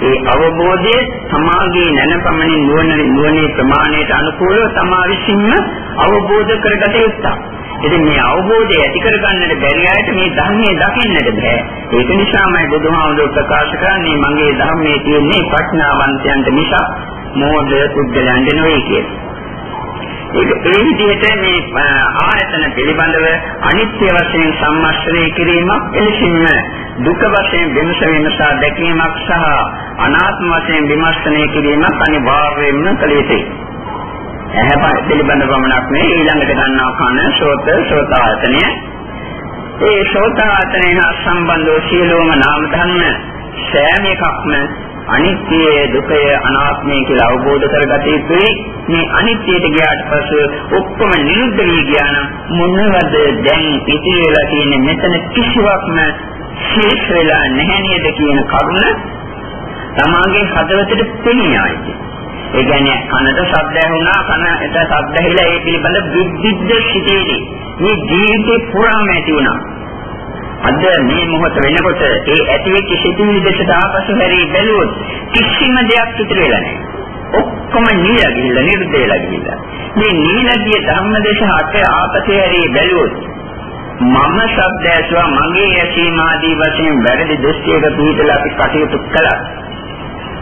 ඒ අවබෝධය සමාගයේ නැනපමණින් නුවණ නුවණේ ප්‍රමාණයට අනුකූලව තමා විසින්ම අවබෝධ කරගත යුතුයි. ඉතින් මේ අවබෝධය ඇති කරගන්නට බැරි අයට මේ ධර්මයේ දකින්නට බෑ. ඒක නිසාමයි බුදුහාමුදුරුවෝ ප්‍රකාශ කරන්නේ මගේ ධර්මයේ තියෙන්නේ ප්‍රඥාවන්තයන්ට මිසක් මෝඩ පුද්ගලයන්ට නෙවෙයි කියලා. ඒක ඒ විදිහට මේ ආයතන පිළිබඳව අනිත්‍ය වශයෙන් සම්මස්තරණය කිරීමක් එලෙසින්ම දුක වශයෙන් විමස විමසා දැකීමක් සහ අනාත්ම වශයෙන් විමර්ශනය කිරීමක් අනිවාර්යයෙන්ම කළ යුතුයි. ඇහැ පිළිබඳ පමණක් නෙවෙයි ඊළඟට ගන්නවා කන, ශෝත, ශෝතායතනය. ඒ ශෝතායතනය හා සම්බන්ධව සියලුම නාම ධර්ම සෑම එකක්ම අනිත්‍ය, දුකය, අනාත්මය කියලා අවබෝධ කරගත යුතුයි. මේ අනිත්‍යයට ගියාට පස්සේ ඔක්කොම නිරුද්ධ වී ගියා නම් මොනවද දැන් ඉතිරි වෙලා තියෙන්නේ මෙතන කිසිවක්ම ශේෂ වෙලා නැහැ නේද කියන කරුණ තමාගේ හදවතට පෙනී ආයි. ඒ කියන්නේ කනට ශබ්ද ඇහුණා කනට ශබ්ද ඇහිලා ඒ පිළිබඳ විද්දිද්ද සිටේදී මේ ජීවිතේ පුරාම ඇති වුණා. අද මේ මොහොත වෙනකොට ඒ ඇතිවෙච්ච සිටිවිලි දෙකට ආපසු හැරී බැලුවොත් කිසිම දෙයක් ඉතුරු වෙලා නැහැ. ඔක්කොම නිලා ගිහිල්ලා නිරුද්ධ වෙලා ගිහිල්ලා. මේ නිලගිය ධම්මදේශ අට ආපසු හැරී බැලුවොත් මම ශබ්ද ඇසුවා මගේ ඇසීම ආදී වශයෙන් වැරදි දෘෂ්ටියක පිළිතලා අපි කටයුතු කළා.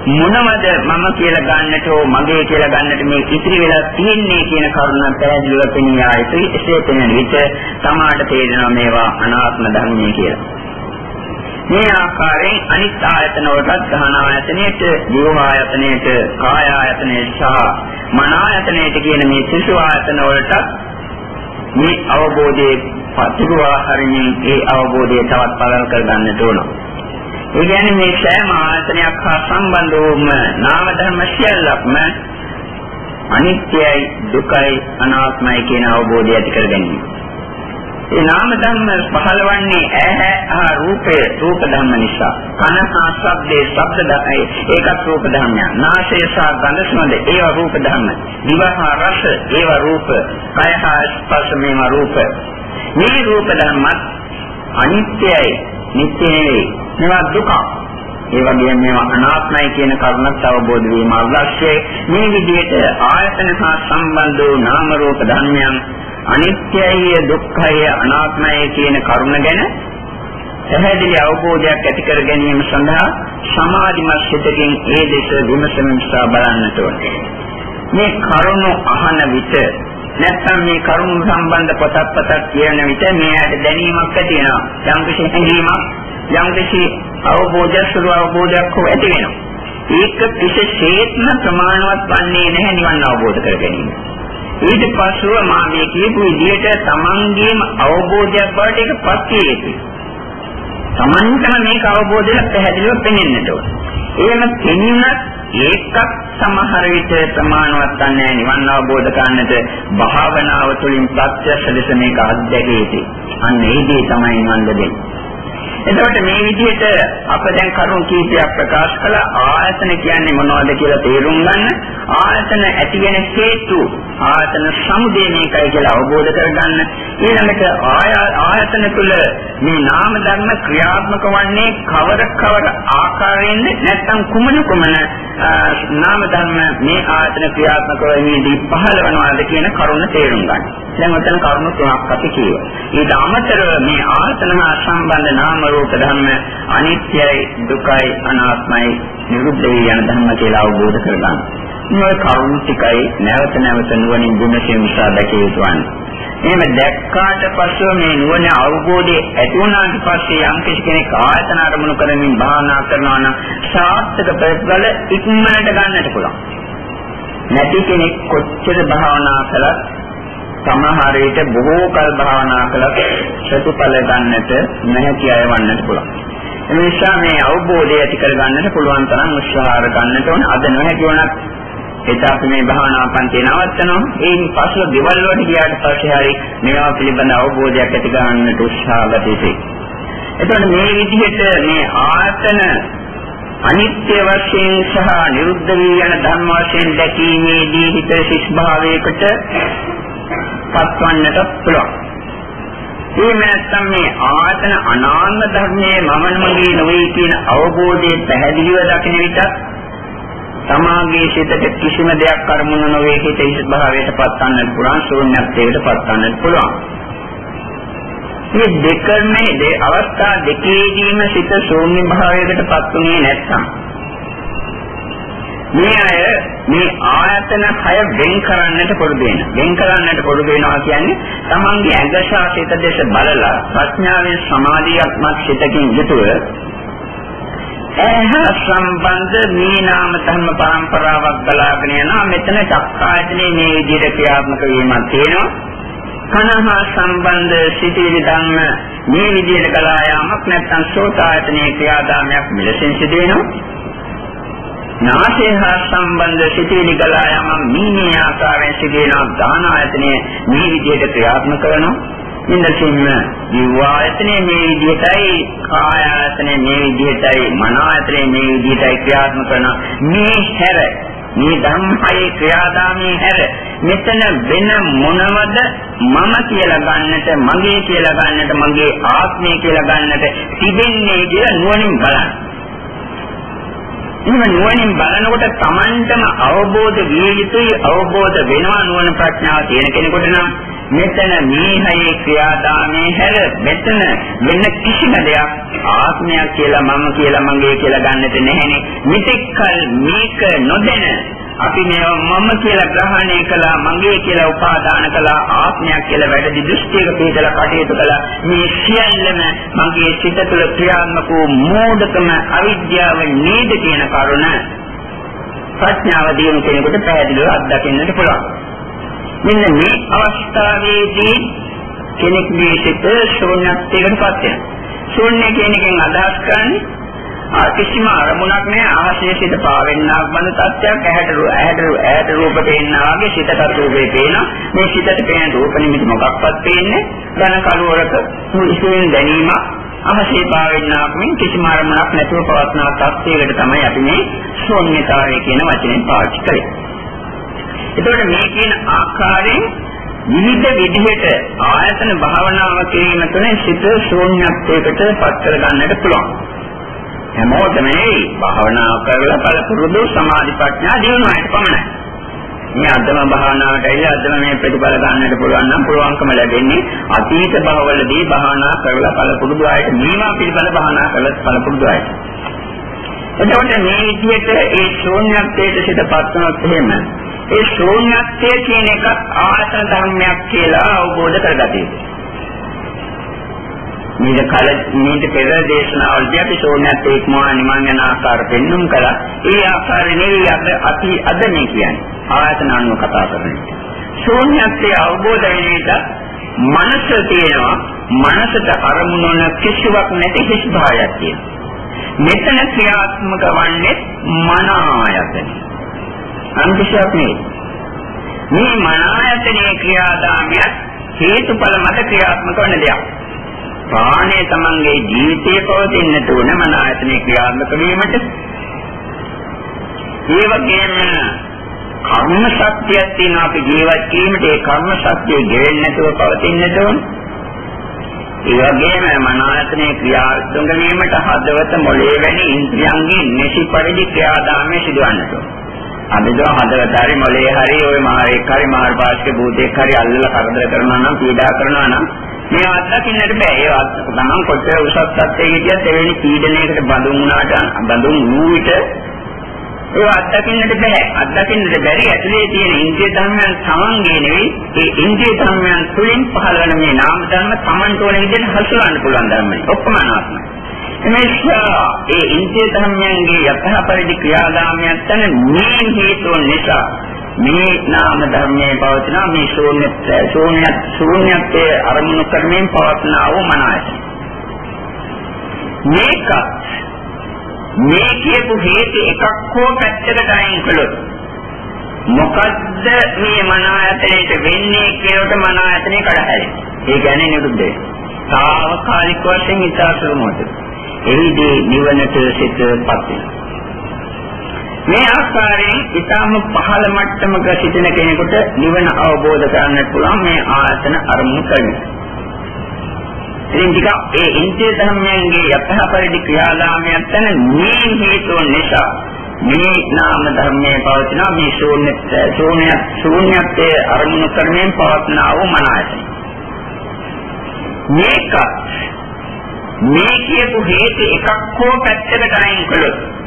මොනවද මම කියලා ගන්නට හෝ මගේ කියලා ගන්නට මේ ඉතිරි වෙලා තියෙන්නේ කියන කරුණ පැහැදිලිව පෙනී ආයතුයි එසේ පෙනෙන විට තමාට තේරෙනවා මේවා අනාත්ම ධර්මයේ කියලා. මේ ආකාරයෙන් අනිත් ආයතන වලට ගහන ආයතනයේට, ජීව ආයතනයේට, කාය ආයතනයේට සහ මන ආයතනයේට කියන මේ සිසු ආයතන වලට මේ අවබෝධයේ පතිරුවා හරිනේ ඒ අවබෝධය තවත් පළල් කර ගන්නට ඕන. ඒ කියන්නේ මේ සෑම ආයතනයක් හා සම්බන්ධ වූම නාම ධර්ම සියල්ලක්ම අනිත්‍යයි දුකයි අනාත්මයි කියන අවබෝධය ඇති කර ගැනීම. ඒ නාම ධර්ම පහළවන්නේ ඇහැ හා රූපය රූප ධර්ම නිසා. කන හා ශබ්දේ ශබ්ද ධර්මයි ඒකත් රූප ධර්මයක්. නාසය සහ ගන්ධ සුවඳ ඒවා රූප ධර්ම. දිව හා රස ඒවා රූප. කය හා ස්පර්ශ මේවා රූප. මේ රූප ධර්මත් අනිත්‍යයි නිත්‍ය නෙවෙයි. මේවා දුක. ඒ වගේම මේවා අනාත්මයි කියන කරුණත් අවබෝධ වීම අවශ්‍යයි. මේ විදිහට ආයතන හා සම්බන්ධ වූ නාම රූප ධර්මයන් අනිත්‍යයි, දුක්ඛයි, අනාත්මයි කියන කරුණ ගැන පැහැදිලි අවබෝධයක් ඇති කර ගැනීම සඳහා සමාධිමත් සිතකින් ඒ දෙස විමසමින් සා බලන්නට ඕනේ. මේ කරුණ අහන විට නැත්නම් මේ කරුණ සම්බන්ධ පොතක් පතක් කියන විට මෙයාට දැනීමක් ඇති වෙනවා. යම් කිසි හැඟීමක් යම් කිසි අවබෝධයක් සුළු අවබෝධයක් හෝ ඇති වෙනවා. ඒක කිසිසේත්ම ප්‍රමාණවත් වන්නේ නැහැ නිවන් අවබෝධ කර ගැනීම. ඊට පස්ව මා මේ කියපු විදිහට තමන්ගේම අවබෝධයක් බවට ඒක පත් වේවි. තමන්ටම මේක අවබෝධයක් පැහැදිලිව පෙනෙන්නට ඕන. එහෙම පෙනුනත් ඒකත් සමහර විට ප්‍රමාණවත් නැහැ නිවන් අවබෝධ කරන්නට භාවනාව තුළින් ප්‍රත්‍යක්ෂ ලෙස මේක අත්දැකීති. අන්න ඒ දේ තමයි නිවන් ලැබෙන්නේ. එතකොට මේ විදිහට අප දැන් කරුණු කීපයක් ප්‍රකාශ කළා ආයතන කියන්නේ මොනවද කියලා තේරුම් ගන්න ආයතන ඇති වෙන හේතු ආයතන සමුදය මේකයි කියලා අවබෝධ කරගන්න ඊළඟට ආයතන තුළ මේ නාම ධර්ම ක්‍රියාත්මක වන්නේ කවර කවර ආකාරයෙන් නැත්නම් කුමන කුමන නාම ධර්ම මේ ආයතන ක්‍රියාත්මක වෙන්නේදී පහළ වෙනවාද කියන කරුණ තේරුම් ගන්න. දැන් ඔතන කරුණු තුනක් අපි කියවා. ඊට අමතරව මේ ආයතන හා සම්බන්ධ නාම රූප ධර්ම අනිත්‍යයි දුකයි අනාත්මයි නිරුද්ධ වී යන ධර්ම කියලා අවබෝධ කරගන්න. මේ කරුණු ටිකයි නැවත නැවත නුවණින් විමසීම නිසා දැකිය යුතු වන්නේ. එහෙම දැක්කාට පස්සෙ මේ නුවණ අවබෝධය ඇති වුණාට පස්සේ යම් කෙනෙක් ආයතන අරමුණු කරමින් භාවනා කරනවා නම් සාර්ථක ප්‍රතිඵල ඉක්මනට ගන්නට පුළුවන්. නැති කෙනෙක් කොච්චර භාවනා කළත් සමහර විට බොහෝ කල් භාවනා කළත් ප්‍රතිඵල ගන්නට නැති අය වන්නට පුළුවන්. ඒ නිසා මේ අවබෝධය ඇති කර ගන්නට පුළුවන් තරම් උත්සාහ ගන්නට ඕන. අද නොහැකි වුණත් එදා අපි මේ භාවනා පන්තිය නවත්තනවා. ඒන් පසුව ගෙවල් වලට ගියාට පස්සේ හරි මේවා පිළිබඳ අවබෝධයක් ඇති ගන්නට උත්සාහ ගත යුතුයි. එතකොට මේ විදිහට මේ ආයතන අනිත්‍ය වශයෙන් සහ නිරුද්ධ වී යන ධර්ම වශයෙන් දැකීමේදී හිත සිස් භාවයකට පත්වන්නට පුළුවන්. එහෙම නැත්නම් මේ ආයතන අනාත්ම ධර්මයේ මම නමගේ නොවේ කියන අවබෝධය පැහැදිලිව දකින විට තමාගේ සිතට කිසිම දෙයක් කරමුණු නොවේ හිත ඉස් භාවයට පත්වන්නට පුළුවන් ශූන්‍යත්වයට පත්වන්නට පුළුවන්. මේ දෙකනේ මේ අවස්ථා දෙකේදීම සිත ශූන්‍ය භාවයකට පත්ුනේ නැත්නම් මේ අය මේ ආයතන හය වෙන් කරන්නට පුරුදු වෙන. වෙන් කරන්නට පුරුදු වෙනවා කියන්නේ තමන්ගේ ඇඟසා සිත දෙස බලලා ප්‍රඥාවෙන් සමාධියක්මත් සිතකින් යුතුව එහ සම්බන්ධ මේ නාම ධර්ම පරම්පරාවක් ගලාගෙන යනවා. මෙතන චක්කායතනේ මේ විදිහට ක්‍රියාත්මක වීමක් තියෙනවා. කනහා සම්බන්ධ සිටිවිලි ධර්ම මේ විදිහට ගලා යාමක් නැත්නම් සෝතායතනයේ ක්‍රියාදාමයක් මෙලෙසින් සිදු වෙනවා. නාසය හා සම්බන්ධ සිටිවිලි ගලා යම මීනේ ආකාරයෙන් සිදුවෙන දාන ආයතනය මේ විදිහට ක්‍රියාත්මක කරනවා. ඉන්දසින්ම ජීවායතනයේ මේ විදිහටයි කාය ආයතනයේ මේ විදිහටයි මන ආයතනයේ මේ විදිහටයි ක්‍රියාත්මක කරන මේ හැර මේ ධම්මයේ ක්‍රියාදාමයේ හැර මෙතන වෙන මොනවද මම කියලා ගන්නට මගේ කියලා ගන්නට මගේ ආත්මය කියලා ගන්නට තිබෙන්නේ කියලා නුවණින් බලන්න. එහෙම නුවණින් බලනකොට Tamanටම අවබෝධ විය යුතුයි අවබෝධ වෙනවා නුවණ ප්‍රඥාව තියෙන කෙනෙකුට නම් මෙතන මේහයේ ක්‍රියාදාමයේ හැර මෙතන වෙන කිසිම දෙයක් ආත්මයක් කියලා මම කියලා මගේ කියලා ගන්නට නැහැනේ. මෙතෙක්කල් මේක නොදැන අපි මේ මම කියලා ග්‍රහණය කළා මගේ කියලා උපාදාන කළා ආත්මයක් කියලා වැඩි දෘෂ්ටියක පිටලා කටයුතු කළා. මේ සියල්ලම මගේ සිත තුළ ක්‍රියාත්මක වූ මෝඩකම අවිද්‍යාව නේද කියන කරුණ ප්‍රඥාව දිනු කෙනෙකුට පැහැදිලිව අත්දකින්නට පුළුවන්. මෙන්න මේ අවස්ථාවේදී කෙනෙක්ගේ සිත ශූන්‍යත්වයකටපත් වෙනවා. ශූන්‍ය කියන එකෙන් අදහස් කරන්නේ කිසිම අරමුණක් නැහැ ආශය සිට පාවෙන්නක් බඳ තත්ත්වයක් ඇහැට ඇහැට ඇහැට රූප පේනවා වගේ සිතට රූපේ පේනවා මේ සිතට පේන රූප නිමිති මොකක්වත් පේන්නේ ඝන කලවරක මුලින් දැනීමක් අහසේ පාවෙන්නක් මෙන් කිසිම අරමුණක් නැතුව පවත්නා තත්ත්වයකට තමයි අපි මේ ශූන්‍යතාවය කියන වචනේ පාවිච්චි කරන්නේ. එතකොට මේ කියන ආකාරයෙන් විවිධ විදිහට ආයතන භාවනාව කිරීම තුළින් සිත ශූන්‍යත්වයකට පත් කර ගන්නට පුළුවන්. හැමෝටම නෙවෙයි භාවනා කරලා පළපුරුදු සමාධි ප්‍රඥා දිනුවාට පමණයි. මේ අදම භාවනාවට ඇවිල්ලා අදම මේ ප්‍රතිඵල ගන්නට පුළුවන් නම් පුළුවන්කම ලැබෙන්නේ අතීත භවවලදී භාවනා කරලා පළපුරුදු ආයත මේවා පිළිබඳ භාවනා කරලා පළපුරුදු ආයත. එතකොට මේ විදිහට ඒ ශූන්‍යත්වයට සිතපත් වුණොත් එහෙම ඒ ශූන්‍යත්වය කියන එක ආසන ධර්මයක් කියලා අවබෝධ කරගatiයි. මේක කල මේක පෙර දේශනාවලදී අපි ශෝණ්‍යත් ඒකමා නිමන් යන ආකාර පෙන්눔 කළා. ඒ ආකාරය නෙවෙයි අද අපි අද මේ කියන්නේ. ආයතන අනුව කතා කරන්නේ. ශෝණ්‍යත්වයේ අවබෝධ වෙන විට මනස තියෙනවා. මනසට අරමුණු වන කිසිවක් නැති කිසි භාවයක් තියෙනවා. මෙතන ක්‍රියාත්මක වන්නේ මන ආයතන. අන්තිශයක් නෙවෙයි. මේ මන ආයතනයේ ක්‍රියාදාමයක් හේතුඵල මත ක්‍රියාත්මක වන දෙයක්. ප්‍රාණය තමන්ගේ ජීවිතයේ පවතින්නට ඕන මන ආයතනයේ ක්‍රියාත්මක වීමට. ඒ වගේම කර්ම ශක්තියක් තියෙනවා අපි ජීවත් වීමට ඒ කර්ම ශක්තිය ගෙවෙන්නේ නැතුව පවතින්නට ඕන. ඒ වගේම මන ආයතනයේ ක්‍රියාත්මක වීමට හදවත මොළේ වැනි ඉන්ද්‍රියන්ගේ නිසි පරිදි ක්‍රියාදාමය සිදුවන්නට ඕන. අදදෝ හදවත හරි මොළේ හරි ওই මාරේක් හරි මාර් පාස්කේ භූතෙක් හරි අල්ලලා කරදර කරනවා නම් පීඩා කරනවා නම් මේ අත්දකින්නට බෑ. ඒ ගමන් කොච්චර උසස් තත්ත්වයේ හිටියත් එවැනි පීඩනයකට බඳුන් වුණාට බඳුන් වූ විට ඒ අත්දකින්නට බෑ. අත්දකින්නට බැරි ඇතුලේ තියෙන ඉන්ද්‍රිය ධර්මයන් තමන්ගේ නෙවෙයි. ඒ ඉන්ද්‍රිය ධර්මයන් තුලින් පහළ වෙන මේ නාම ධර්ම තමන්ට ඕන විදිහට හසුරවන්න පුළුවන් ධර්මයි. ඔක්කොම අනාත්මයි. එනිසා ඒ ඉන්ද්‍රිය ධර්මයන්ගේ යථා පරිදි ක්‍රියාදාමයන් තන මේ හේතුන් නිසා මේ නාම ධර්මයේ පවතින මේ ශූන්‍ය ශූන්‍ය ශූන්‍යත්වයේ අරමුණු කරමින් පවත්නා වූ මනයි. මේක මේ කියපු හේතු එකක් හෝ පැත්තකට අයින් කළොත් මොකද්ද මේ මන ආයතනයට වෙන්නේ කියනකොට මන ආයතනේ කඩහැරෙන්නේ. ඒ කියන්නේ නිරුද්ධය. తాවකාලික වශයෙන් ඉතාසුරු මොහොත. එහිදී නිවනට සිතපත් වෙනවා. මේ ආකාරයෙන් ඊටම පහළ මට්ටමක සිටින කෙනෙකුට නිවන අවබෝධ කරගන්නට පුළුවන් මේ ආයතන අරමුණු කරගෙන. ඉතින් ටික ඒ ඉන්ද්‍රිය ධර්මයන්ගේ යථා පරිදි ක්‍රියාදාමයන් තන මේ හේතුව නිසා මේ නාම ධර්මයේ පවතින මේ ශූන්‍ය ශූන්‍ය ශූන්‍යත්වයේ අරමුණු කරමින් පවත්නා වූ මනසයි. මේක මේ කියපු හේතු එකක් හෝ පැත්තකට අයින් කළොත්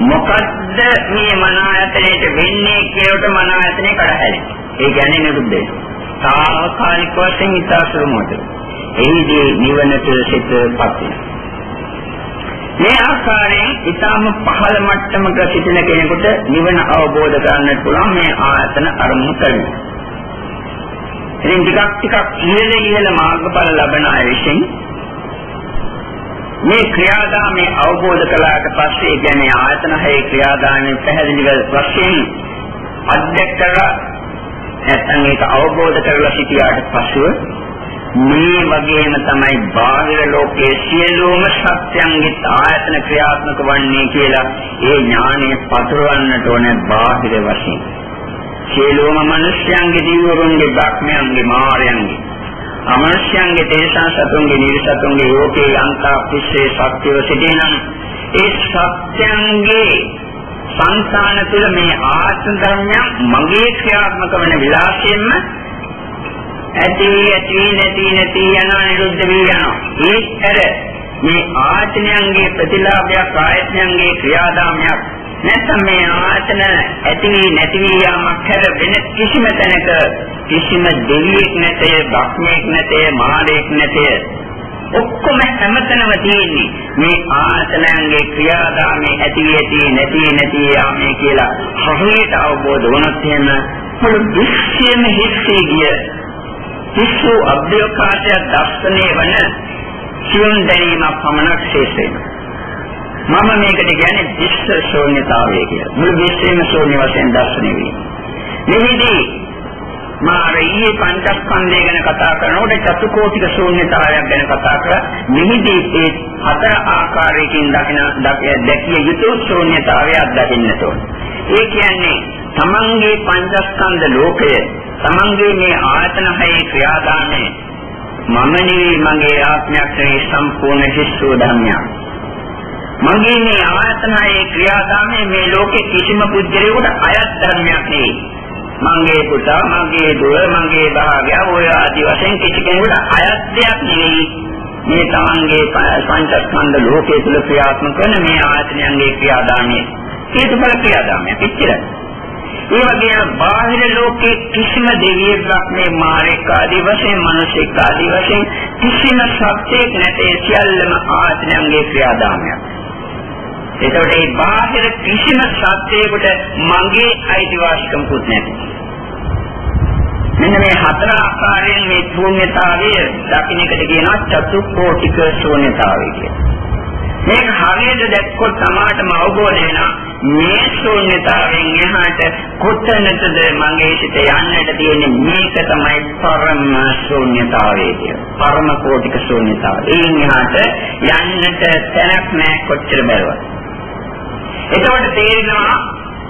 මොකද්ද මේ මන ආයතනයට වෙන්නේ කියවට මන ආයතනේ කඩහැලෙන්නේ. ඒ කියන්නේ නිරුද්ධය. తాවකාලික වශයෙන් ඉතාසුරු මොහොත. එහිදී නිවනට සිතපත් වෙනවා. මේ ආකාරයෙන් ඊටම පහළ මට්ටමක සිටින කෙනෙකුට නිවන අවබෝධ කරගන්නට පුළුවන් මේ ආයතන අරමුණු කරගෙන. ඉතින් ටිකක් ටිකක් ඉහළ ඉහළ මාර්ගඵල ලබන අය විසින් මේ ක්‍රියාදාමයේ අවබෝධ කළාට පස්සේ කියන්නේ ආයතන හයේ ක්‍රියාදාමයේ පැහැදිලිව වශයෙන් අධ්‍යක්ෂක නැත්නම් ඒක අවබෝධ කරලා සිටියාට පසුව මේ වගේම තමයි බාහිර ලෝකයේ සියලුම සත්‍යංගේ ආයතන ක්‍රියාත්මක වන්නේ කියලා ඒ ඥානය පතුරවන්නට ඕනේ බාහිර වශයෙන්. සියලුම මිනිස්යන්ගේ දිවුරුන්ගේ භක්මයන්ගේ මායයන්ගේ අමනුෂ්‍යයන්ගේ දේශා සතුන්ගේ නිර්සතුන්ගේ යෝගේ අන්තා පිස්සේ සත්‍යව සිටිනම් ඒ සත්‍යංගේ සංසාන තුළ මේ ආත්ම ධර්මයන් මගේ ක්‍රියාත්මක වන විලාසයෙන්ම ඇති ඇති නැති නැති යන නිරුද්ධ වී යනවා. ඒතර මේ ආත්මයන්ගේ ප්‍රතිලාභයක් ආයතනයන්ගේ ක්‍රියාදාමයක් නැත්නම් මේ ආයතන ඇති වී නැති වී යාමක් හැර වෙන කිසිම තැනක කිසිම දෙවියෙක් නැතේ, බ්‍රහ්මයෙක් නැතේ, මානෙක් නැතේ. ඔක්කොම හැමතැනම තියෙන්නේ මේ ආසනයන්ගේ ක්‍රියාදාමයේ ඇති ඇති නැති නැති යාමේ කියලා හරියට අවබෝධ වුණොත් එහෙම මුළු විශ්වයම හිස්සේ ගිය විශ්ව අභ්‍යවකාශය දර්ශනය වන සියුම් දැනීමක් පමණක් ශේෂ වෙනවා. මම මේකට කියන්නේ විශ්ව ශූන්‍යතාවය කියලා. මුළු විශ්වයම ශූන්‍ය වශයෙන් දැర్శණය වේ. මෙහිදී මා ඊයේ පංචස්කන්ධය ගැන කතා කරනකොට චතුකෝටික ශූන්‍යතාවයක් ගැන කතා කරා. මෙහිදී ඒ හතර ආකාරයකින් දකින දැකිය යුතු ශූන්‍යතාවය අත්දකින්නට ඕන. ඒ කියන්නේ තමන්ගේ පංචස්කන්ධ ලෝකය, තමන්ගේ මේ ආයතන හයේ ක්‍රියාදාමය මම නෙවෙයි මගේ ආත්මයක් නෙවෙයි සම්පූර්ණ හිස්සෝ ධර්මයක්. මගේ මේ ආයතනයේ ක්‍රියාදාමයේ මේ ලෝකේ කිසිම පුද්ගලයෙකුට අයත් ධර්මයක් නෙවෙයි. මගේ පුතා, මගේ දුව, මගේ භාර්යාව ඔය ආදි වශයෙන් කිසි කෙනෙකුට අයත් දෙයක් නෙවෙයි. මේ තමන්ගේ පංචස්කන්ධ ලෝකයේ තුල ක්‍රියාත්මක වන මේ ආයතනයන්ගේ ක්‍රියාදාමයේ හේතුඵල ක්‍රියාදාමයක් පිටිරයි. ඒ වගේම බාහිර ලෝකයේ කිසිම දෙවියෙක් මේ මාරෙක් ආදී වශයෙන් මිනිසෙක් ආදී වශයෙන් කිසිම සත්‍යයක් නැතේ සියල්ලම ආයතනයන්ගේ ක්‍රියාදාමයක්. එතකොට මේ බාහිර කිසිම සත්‍යයකට මගේ අයිතිවාසිකමකුත් නැහැ. මෙන්න මේ හතර ආකාරයෙන් මේ ශූන්‍යතාවය දකින්න එකට කියනවා චතුක්කෝටික ශූන්‍යතාවය කියලා. මේක හරියට දැක්කොත් තමාටම අවබෝධ වෙනවා මේ ශූන්‍යතාවෙන් එහාට කොතැනටද මගේ සිත යන්නට තියෙන්නේ මේක තමයි පරම ශූන්‍යතාවය කියන්නේ. පරම කෝටික ශූන්‍යතාවය. ඒන් එහාට යන්නට තැනක් නැහැ කොච්චර බැලුවත්. එතකොට තේරෙනවා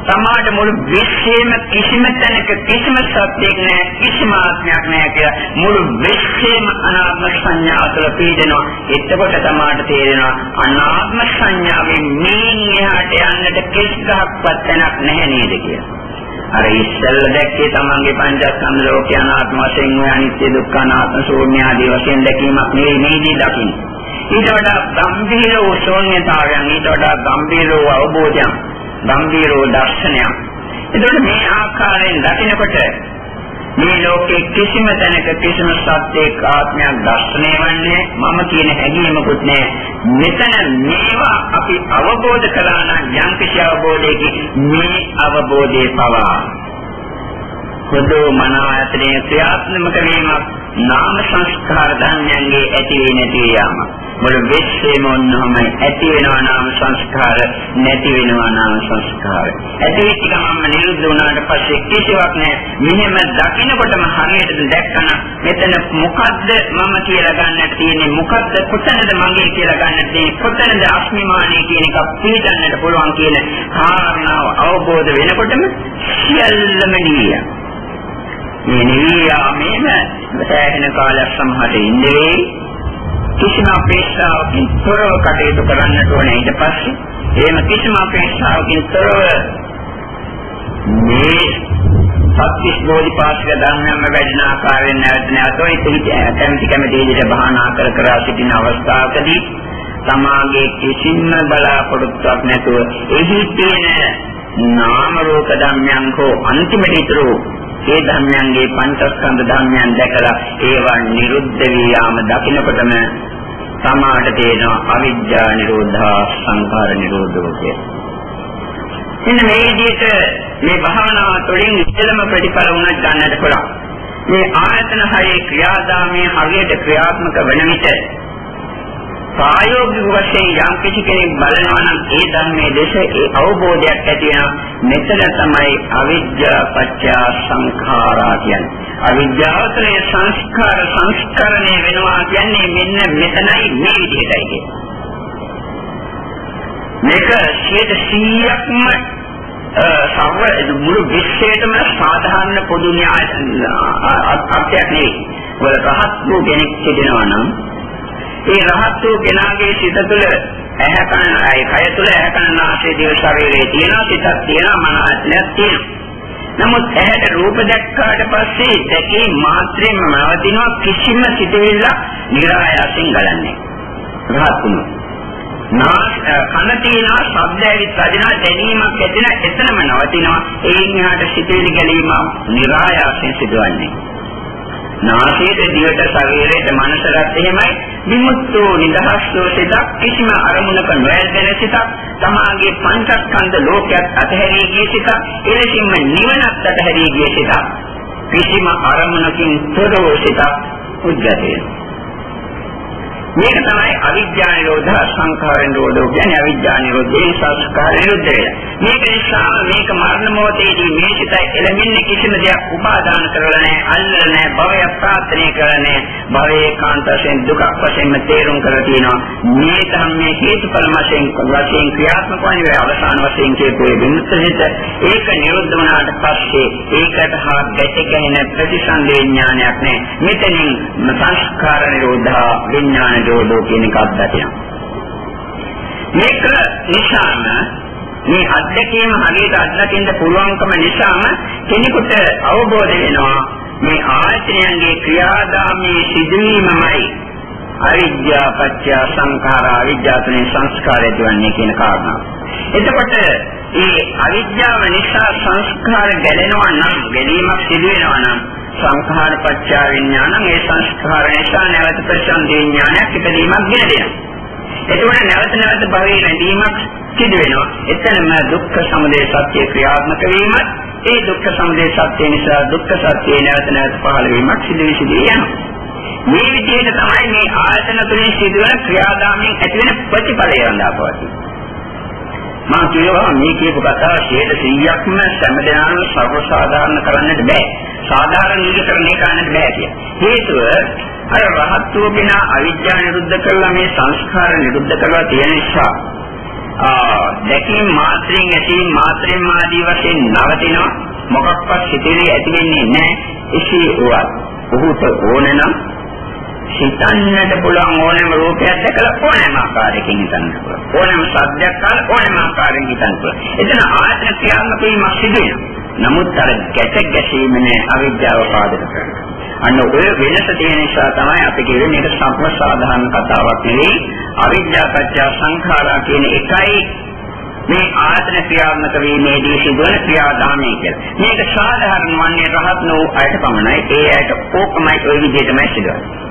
සමාජ මුළු විශ්වයේම කිසිම තැනක කිසිම සත්‍යයක් නැහැ කිසිම ආත්මයක් නැහැ කියලා මුළු විශ්වයේම අනාත්ම සංඥාව තුළ පීඩනවා. එතකොට තමයි තේරෙනවා අනාත්ම සංඥාවෙන් මේ එහාට යන්නට කිසි ගහක්වත් තැනක් නැහැ නේද කියලා. අර ඉස්සෙල්ල දැක්කේ තමන්ගේ පංචස්කන්ධ ලෝකේ අනාත්ම වශයෙන් ඔය අනිත්‍ය දුක්ඛ අනාත්ම ශූන්‍ය ආදී වශයෙන් දැකීමක් නෙවෙයි මේදී දකින්නේ. ඊට වඩා ගම්භීර වූ ශූන්‍යතාවයන් ඊට වඩා ගම්භීර වූ අවබෝධයන් ගම්බීරෝ දර්ශනයක්. එතකොට මේ ආකාරයෙන් දකිනකොට මේ ලෝකේ කිසිම තැනක කිසිම සත්‍යයක් ආත්මයක් දැర్శණය වන්නේ මම කියන හැඟීමකුත් නැහැ මෙතන මේවා අපි අවබෝධ කළා නම් යම් කිසි අවබෝධයකින් මේ අවබෝධයේ පවා පොදෝ මන ආයතනයේ ක්‍රියාත්මක වීමක් නාම සංස්කාර ධර්මයන්ගේ ඇති නැති යාම. මුළු විශ්වයම ඔන්නෝම ඇති වෙනවා නාම සංස්කාර නැති වෙනවා නාම සංස්කාර. ඇති වෙච්ච ගමන්ම නිරුද්ධ වුණාට පස්සේ කිසිවක් නැහැ. මෙහෙම දකින්නකොටම හරියට දැක්කම මෙතන මොකද්ද මම කියලා ගන්නට තියෙන්නේ? මොකද්ද කොතනද මගේ කියලා ගන්නට තියෙන්නේ? කොතනද අස්මිමානය කියන එක පිළිගන්නට පුළුවන් කියන කාරණාව අවබෝධ වෙනකොටම සියල්ලම නිවිලා මේ නිවියාමේම සෑහෙන කාලයක් සමහරට ඉන්නේ කිසිම අපේක්ෂාවකින් තොරව කටයුතු කරන්නට ඕනේ. ඊට පස්සේ එහෙම කිසිම අපේක්ෂාවකින් තොරව මේ සත්‍විස් බෝධිපාක්ෂික ධර්මයන්ම වැඩින ආකාරයෙන් නැවත නැවත ඔය කැමති කැමති විදිහට බහනා කර කර සිටින අවස්ථාවකදී සමාගයේ කිසිම බලාපොරොත්තුවක් නැතුව එහි තියෙන නාම රූප ධර්මයන් කෝ අන්තිමට ඉතුරු ඒ ධර්මයන්ගේ පංචස්කන්ධ ධර්මයන් දැකලා ඒවා නිරුද්ධ වී යාම දකින්නකොටම සමාඩ තේනවා අවිද්‍යා නිරෝධා සංඛාර නිරෝධෝ කිය. එන්න මේ විදිහට මේ භාවනාව තුළින් ඉස්සෙල්ම ප්‍රතිඵල වුණත් ගන්නට පුළුවන්. මේ ආයතන හයේ ක්‍රියාදාමයේ හරියට ක්‍රියාත්මක වන විට ප්‍රායෝගික වශයෙන් යම් කිසි කෙනෙක් බලනවා නම් ඒ ධර්මයේ දේශ ඒ අවබෝධයක් ඇති වෙනවා. මෙතන තමයි අවිද්‍යා පත්‍ය සංඛාරා කියන්නේ. අවිද්‍යාව තුළ සංස්කාර සංස්කරණය වෙනවා කියන්නේ මෙන්න මෙතනයි මේ විදිහටයි කියන්නේ. මේක 100%ක්ම සර්ව මුළු විශ්වයටම සාධාරණ පොදු න්‍යාය අර්ථයක් නෙවෙයි. ඔය රහත් වූ කෙනෙක් සිටිනවා නම් ඒ රහත් වූ කෙනාගේ සිත තුළ ඇහැ කන අය කය තුළ ඇහැ කන නාසය දිව ශරීරයේ තියෙනවා සිතක් තියෙනවා මනසක් තියෙනවා. නමුත් ඇහැට රූප දැක්කාට පස්සේ දැකේ මාත්‍රෙම නවතිනවා කිසිම සිතෙවිල්ල નિરાයාසෙන් ගලන්නේ. රහත් වුණා. නාස් කන තියෙනවා ශබ්ද ඇවිත් අදිනවා දැනීමක් ඇතිලා එතනම නවතිනවා. ඒ විදිහට සිතෙවිලි ගැලීම નિરાයාසෙන් සිදුවන්නේ. නාසයට දිවට ශරීරයට මනසට එහෙමයි. විමුක්තෝ නිදහස්ෝ සිතක් කිසිම අරමුණක නොයැදෙන සිතක් තමාගේ පංචස්කන්ධ ලෝකයක් අතහැරී ගිය සිතක් එලෙසින්ම නිවනත් අතහැරී ගිය සිතක්. කිසිම අරමුණකින් තොර වූ සිතක් උද්ගතය. මේක තමයි අවිද්‍යා නිරෝධ සංඛාර නිරෝධ කියන්නේ. අවිද්‍යා නිරෝධේ සංස්කාර නිරෝධය. මේක නිසා මේක මරණ මොහොතේදී මේ සිතයි එළඹෙන්නේ කිසිම දෙයක් උපාදාන කරලා නැහැ, අල්ලලා නැහැ, භවය ප්‍රාර්ථනා කරලා නැහැ. භවයේ කාන්ත වශයෙන් දුකක් වශයෙන්ම තේරුම් කරලා තියෙනවා. මේ ධම්මේ හේතුඵල වශයෙන් වශයෙන් ක්‍රියාත්මක වන අවසාන වශයෙන් කියපු විමුක්තිත ඒක නිරුද්ධ වුණාට පස්සේ ඒකට හා ගැටෙගෙන ප්‍රතිසන්දේ ඥානයක් නැහැ. මෙතනින් සංස්කාර නිරෝධා විඥාන නිරෝධෝ කියන එක අත්දැකීම. මේක නිසාම මේ අත්දැකීම හරියට අත්දකින්න පුළුවන්කම නිසාම කෙනෙකුට අවබෝධ වෙනවා මේ ආයතනයන්ගේ ක්‍රියාදාමයේ සිදුවීමමයි අවිද්‍යා පත්‍ය සංඛාර අවිද්‍යා තුනේ සංස්කාරය දිවන්නේ කියන කාරණාව. එතකොට මේ අවිද්‍යාව නිසා සංස්කාර ගැලෙනවා නම් ගැලීමක් සිදු වෙනවා නම් සංඛාර පත්‍ය විඥානං ඒ සංස්කාර නිසා නැවත ප්‍රසන්දේ ඥානයක් ඉදීමක් ගෙන දෙනවා. එතකොට නැවත නැවත භවයේ රැඳීමක් සිදු වෙනවා. එතනම දුක්ඛ සමුදය සත්‍ය ක්‍රියාත්මක වීමත් ඒ දුක්ඛ සමුදය සත්‍ය නිසා දුක්ඛ සත්‍ය නැවත නැවත පහළ වීමක් සිදු වී සිදු යනවා. මේ විදිහට තමයි මේ ආයතන තුලින් සිදුවන ක්‍රියාදාමයෙන් ඇතිවෙන ප්‍රතිඵලය වන්දාපවතින්නේ. මා කියනවා මේ කියපු කතාව 100%ක්ම සම්මතනාන සර්වසාධාරණ කරන්නට බෑ. සාධාරණ නිරකරණය කරන්නට බෑ කිය. හේතුව අර රහත් වූ අවිද්‍යාව නිරුද්ධ කරලා මේ සංස්කාර නිරුද්ධ කරලා තියෙන නිසා. දැකීම මාත්‍රයෙන් ඇසීම මාත්‍රයෙන් ආදී වශයෙන් නවතිනවා. මොකක්වත් සිතේ ඇති වෙන්නේ නැහැ. එසේ වුවත් ඔහුට ඕන නම් හිතන්නට පුළුවන් ඕනෑම රූපයක් දැකලා ඕනෑම ආකාරයකින් හිතන්න පුළුවන්. ඕනෑම සද්දයක් අහලා ඕනෑම ආකාරයකින් හිතන්න පුළුවන්. එතන ආයතන ක්‍රියාත්මක වීමක් සිදු වෙනවා. නමුත් අර ගැට ගැසීම නේ අවිද්‍යාව පාදක කරනවා අන්න ඔය වෙනස තියෙන නිසා තමයි අපි කියන්නේ මේක සම්ප්‍රසාධාරණ කතාවක් නෙවෙයි අවිද්‍යා පත්‍ය සංඛාරා කියන එකයි මේ ආයතන ක්‍රියාත්මක වීමේදී සිදුවන ක්‍රියාදාමය කියලා. මේක සාධාරණ වන්නේ රහත් වූ අයට පමණයි. ඒ අයට ඕකමයි ওই විදිහටමයි සිදුවන්නේ.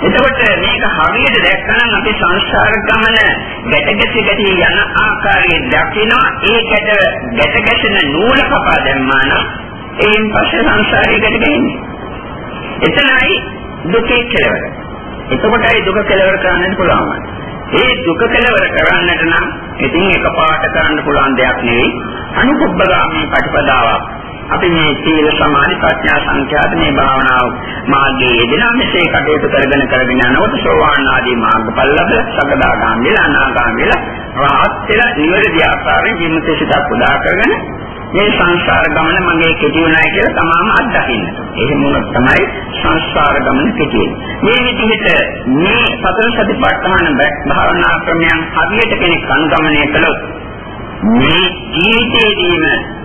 එතකොට මේක හරියට දැක්කනම් අපි සංස්කාර ගමන ගැටගැසි ගැටි යන ආකාරය දකිනවා ඒකට ගැටගැසෙන නූල කපා දැම්මා නම් එයින් පස්සේ සංසාරය ගැට ගැහෙන්නේ. එතනයි දුකේ කෙලවර. එතකොටයි දුක කෙලවර කරන්නට පුළුවන්. ඒ දුක කෙලවර කරන්නට නම් ඉතින් එකපාරට කරන්න පුළුවන් දෙයක් නෙවෙයි. අනුකම්පගාමී ප්‍රතිපදාවක්. අපි මේ සීල සමාධි ප්‍රඥා සංඛ්‍යාත මේ භාවනාව මාර්ගයේ යෙදෙනා මෙසේ කටයුතු කරගෙන කරගෙන යනකොට සෝවාන් ආදී මාර්ගඵල ලැබ සකදාගාමී වෙලා අනාගාමී වෙලා රාහත් වෙලා නිවැරදි ආකාරයෙන් විමුක්ති සිතක් උදා කරගෙන මේ සංසාර ගමන මගේ කෙටි වුණා කියලා තමාම අත්දකින්න. එහෙම වුණොත් තමයි සංසාර ගමන කෙටි මේ විදිහට මේ සතර සතිපට්ඨාන භාවනා ක්‍රමයන් හරියට කෙනෙක් අනුගමනය කළොත් මේ ජීවිතයේදීම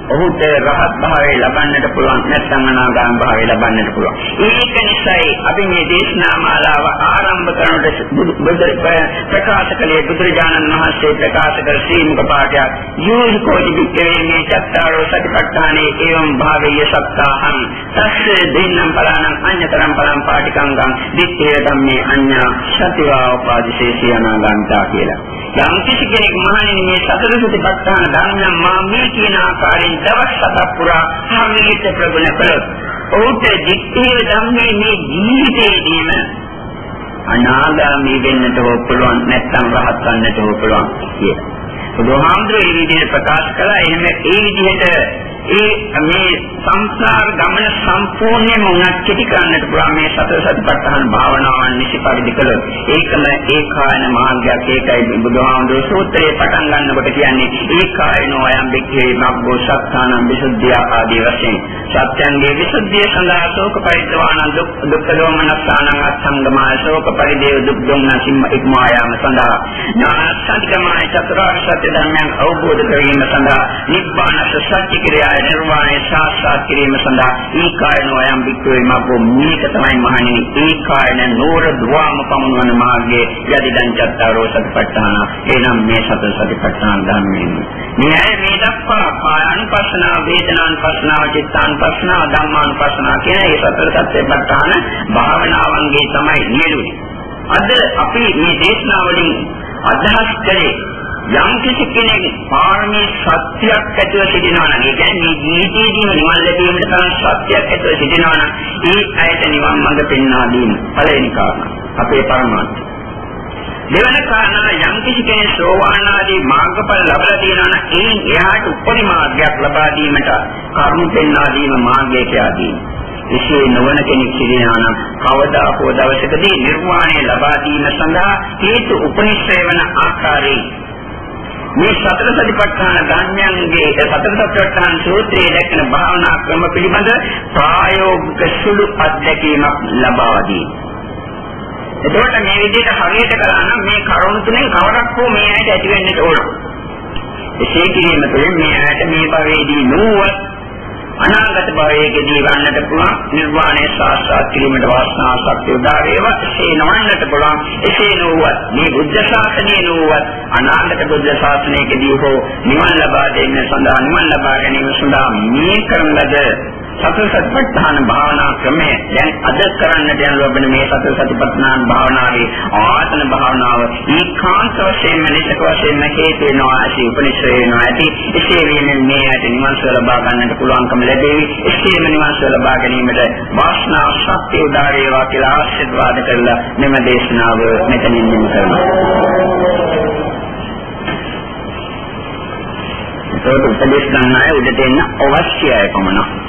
ඔහුට රහත් භාවය ලබන්නට පුළුවන් නැත්නම් අනාගාම භාවය ලබන්නට පුළුවන්. ඒක නිසායි අපි මේ දේශනා මාලාව ආරම්භ කරනකොට ප්‍රකාශ කළේ බුදුරජාණන් වහන්සේ ප්‍රකාශ කර ශ්‍රීමුක පාඨයක් යෝනිකෝටි වික්‍රේ මේ චත්තාරෝ සතිපට්ඨානේ එවං භාවයේ සත්තාහං තස්සේ දෙන්නම් බලනං අඤ්‍යතරම් බලං පාටිකංගං දිත්තේ ධම්මේ අඤ්ඤා සතිවා උපාදිශේෂී අනාගාමිතා කියලා. යම් කිසි කෙනෙක් මහණෙනි මේ සතර සතිපට්ඨාන ධර්මයන් මා මේ කියන ආකාරයෙන් දවස් හතක් පුරා හරියට ප්‍රගුණ කළොත් ඔහුට දික්තිය ධම්මේ මේ ජීවිතයේදීම අනාගාමී වෙන්නට හෝ පුළුවන් නැත්නම් රහත් වෙන්නට හෝ පුළුවන් කියලා. බුදුහාමුදුරේ මේ විදිහට ප්‍රකාශ කළා එහෙම ඒ විදිහට ඒ මේ සංසාර ගමන සම්පූර්ණයෙන්ම උනත් කෙටි කරන්නට පුළුවන් මේ සතර සතිපට්ඨාන භාවනාවන් නිසි පරිදි කළොත්. ඒකම ඒකායන මාර්ගයක්. ඒකයි බුදුහාමුදුරුවෝ සූත්‍රයේ පටන් ගන්නකොට කියන්නේ ඒකායනෝ අයම් බික්ඛේ මග්ගෝ සත්තානං විසුද්ධිය ආදී වශයෙන්. සත්‍යංගේ විසුද්ධිය සඳහා ශෝක පරිද්වාන දුක්ඛ දෝමනස්සානං අත්සංගමාය. ශෝක පරිදේව දුක් දුම්නසින් ඉක්මායාම සඳහා. ඥානසංගමාය චතුරාර්ය සත්‍ය ධර්මයන් අවබෝධ කිරීම සඳහා නිබ්බානස සත්‍ය ක්‍රියාව නිර්වාණය සාක්ෂාත් කිරීම සඳහා ඒකායන වයම් වික්‍රේ මග්ගෝ මේක තමයි මහණෙනි. ඒකායන නෝර දුවාම පමුණවන මාර්ගයේ යදිදං චත්තාරෝ සතිපට්ඨාන. එනම් මේ සත සතිපට්ඨාන ධර්මයෙන් මේ මේ දක්වා කායानुපස්සනා වේදනානුපස්සනා චිත්තානුපස්සනා ධම්මානුපස්සනා කියන මේ සතර සතිපට්ඨාන භාවනාවන්ගේ තමයි නියුනේ අද අපි මේ දේශනාවලින් අදහස් කරේ යම් කිසි කෙනෙක් පාරමී සත්‍යයක් ඇතුව සිටිනවා නම් ඒ කියන්නේ ජීවිතයේදීම නිවන් ලැබීමට තරම් සත්‍යයක් ඇතුව සිටිනවා නම් ඒ ඇයට නිවන් මඟ පෙන්වා දීම පළවෙනි කාරණා අපේ පරමාර්ථය. දෙවන කාරණා යම් කිසි කෙනෙක් සෝවාන් ආදී මාර්ගඵල ලබලා තියෙනවා නම් ඒ එයාට උපරි මාර්ගයක් ලබා දීමට කරුණු පෙන්වා දීම මාර්ගය කියලා දීම. එසේ නොවන කෙනෙක් සිටිනවා නම් කවදා හෝ දවසකදී නිර්වාණය ලබා දීම සඳහා හේතු උපනිශ්‍රය වන ආකාරයේ මේ සතර සතිපට්ඨාන ධර්මයන්ගේ සතර සතිපට්ඨාන සූත්‍රයේ දැක්වෙන භාවනා ක්‍රම පිළිබඳ ප්‍රායෝගික සුළු අත්දැකීමක් ලබා දී. එතකොට මේ විදිහට හරියට කරා නම් මේ කරුණු තුනෙන් කවරක් හෝ මේ ඇයට ඇති වෙන්නට ඕන. එසේ කිරීම තුළින් මේ ඇයට මේ භවයේදී නුවණ අනාගත භවයේදී වන්නට පුළුවන් නිර්වාණය සාක්ෂාත් කිරීමට වාසනාව ශක්තිය උදා වේවා. එසේ නොවන්නට පුළුවන් එසේ නොවුවත් මේ බුද්ධ ශාසනය නොවුවත් අනාගත බුද්ධ ශාසනයකදී හෝ නිවන් ලබා දෙන්න සඳහා නිවන් ලබා ගැනීම සඳහා මේ කරන ලද සතර සතිපට්ඨාන භාවනා ක්‍රමය. දැන් අද කරන්නට යන ලබන මේ සතර සතිපට්ඨාන භාවනාවේ ආතන භාවනාව ඒකාන්ත වශයෙන්ම නිසක වශයෙන්ම හේතු වෙනවා ඇති උපනිශ්‍රේ වෙනවා ඇති. එසේ වීමෙන් මේ ඇති නිවන් සුව ලබා ගන්නට පුළුවන්කම ලැබෙවි. එසේම නිවන් සුව ලබා ගැනීමට වාසනාව ශක්තිය උදා වේවා කියලා ආශිර්වාද කරලා මෙම දේශනාව මෙතනින් නිම කරනවා. ඒකට උපදේශ ගන්න අය උඩට එන්න අවශ්‍යයි පමණක්.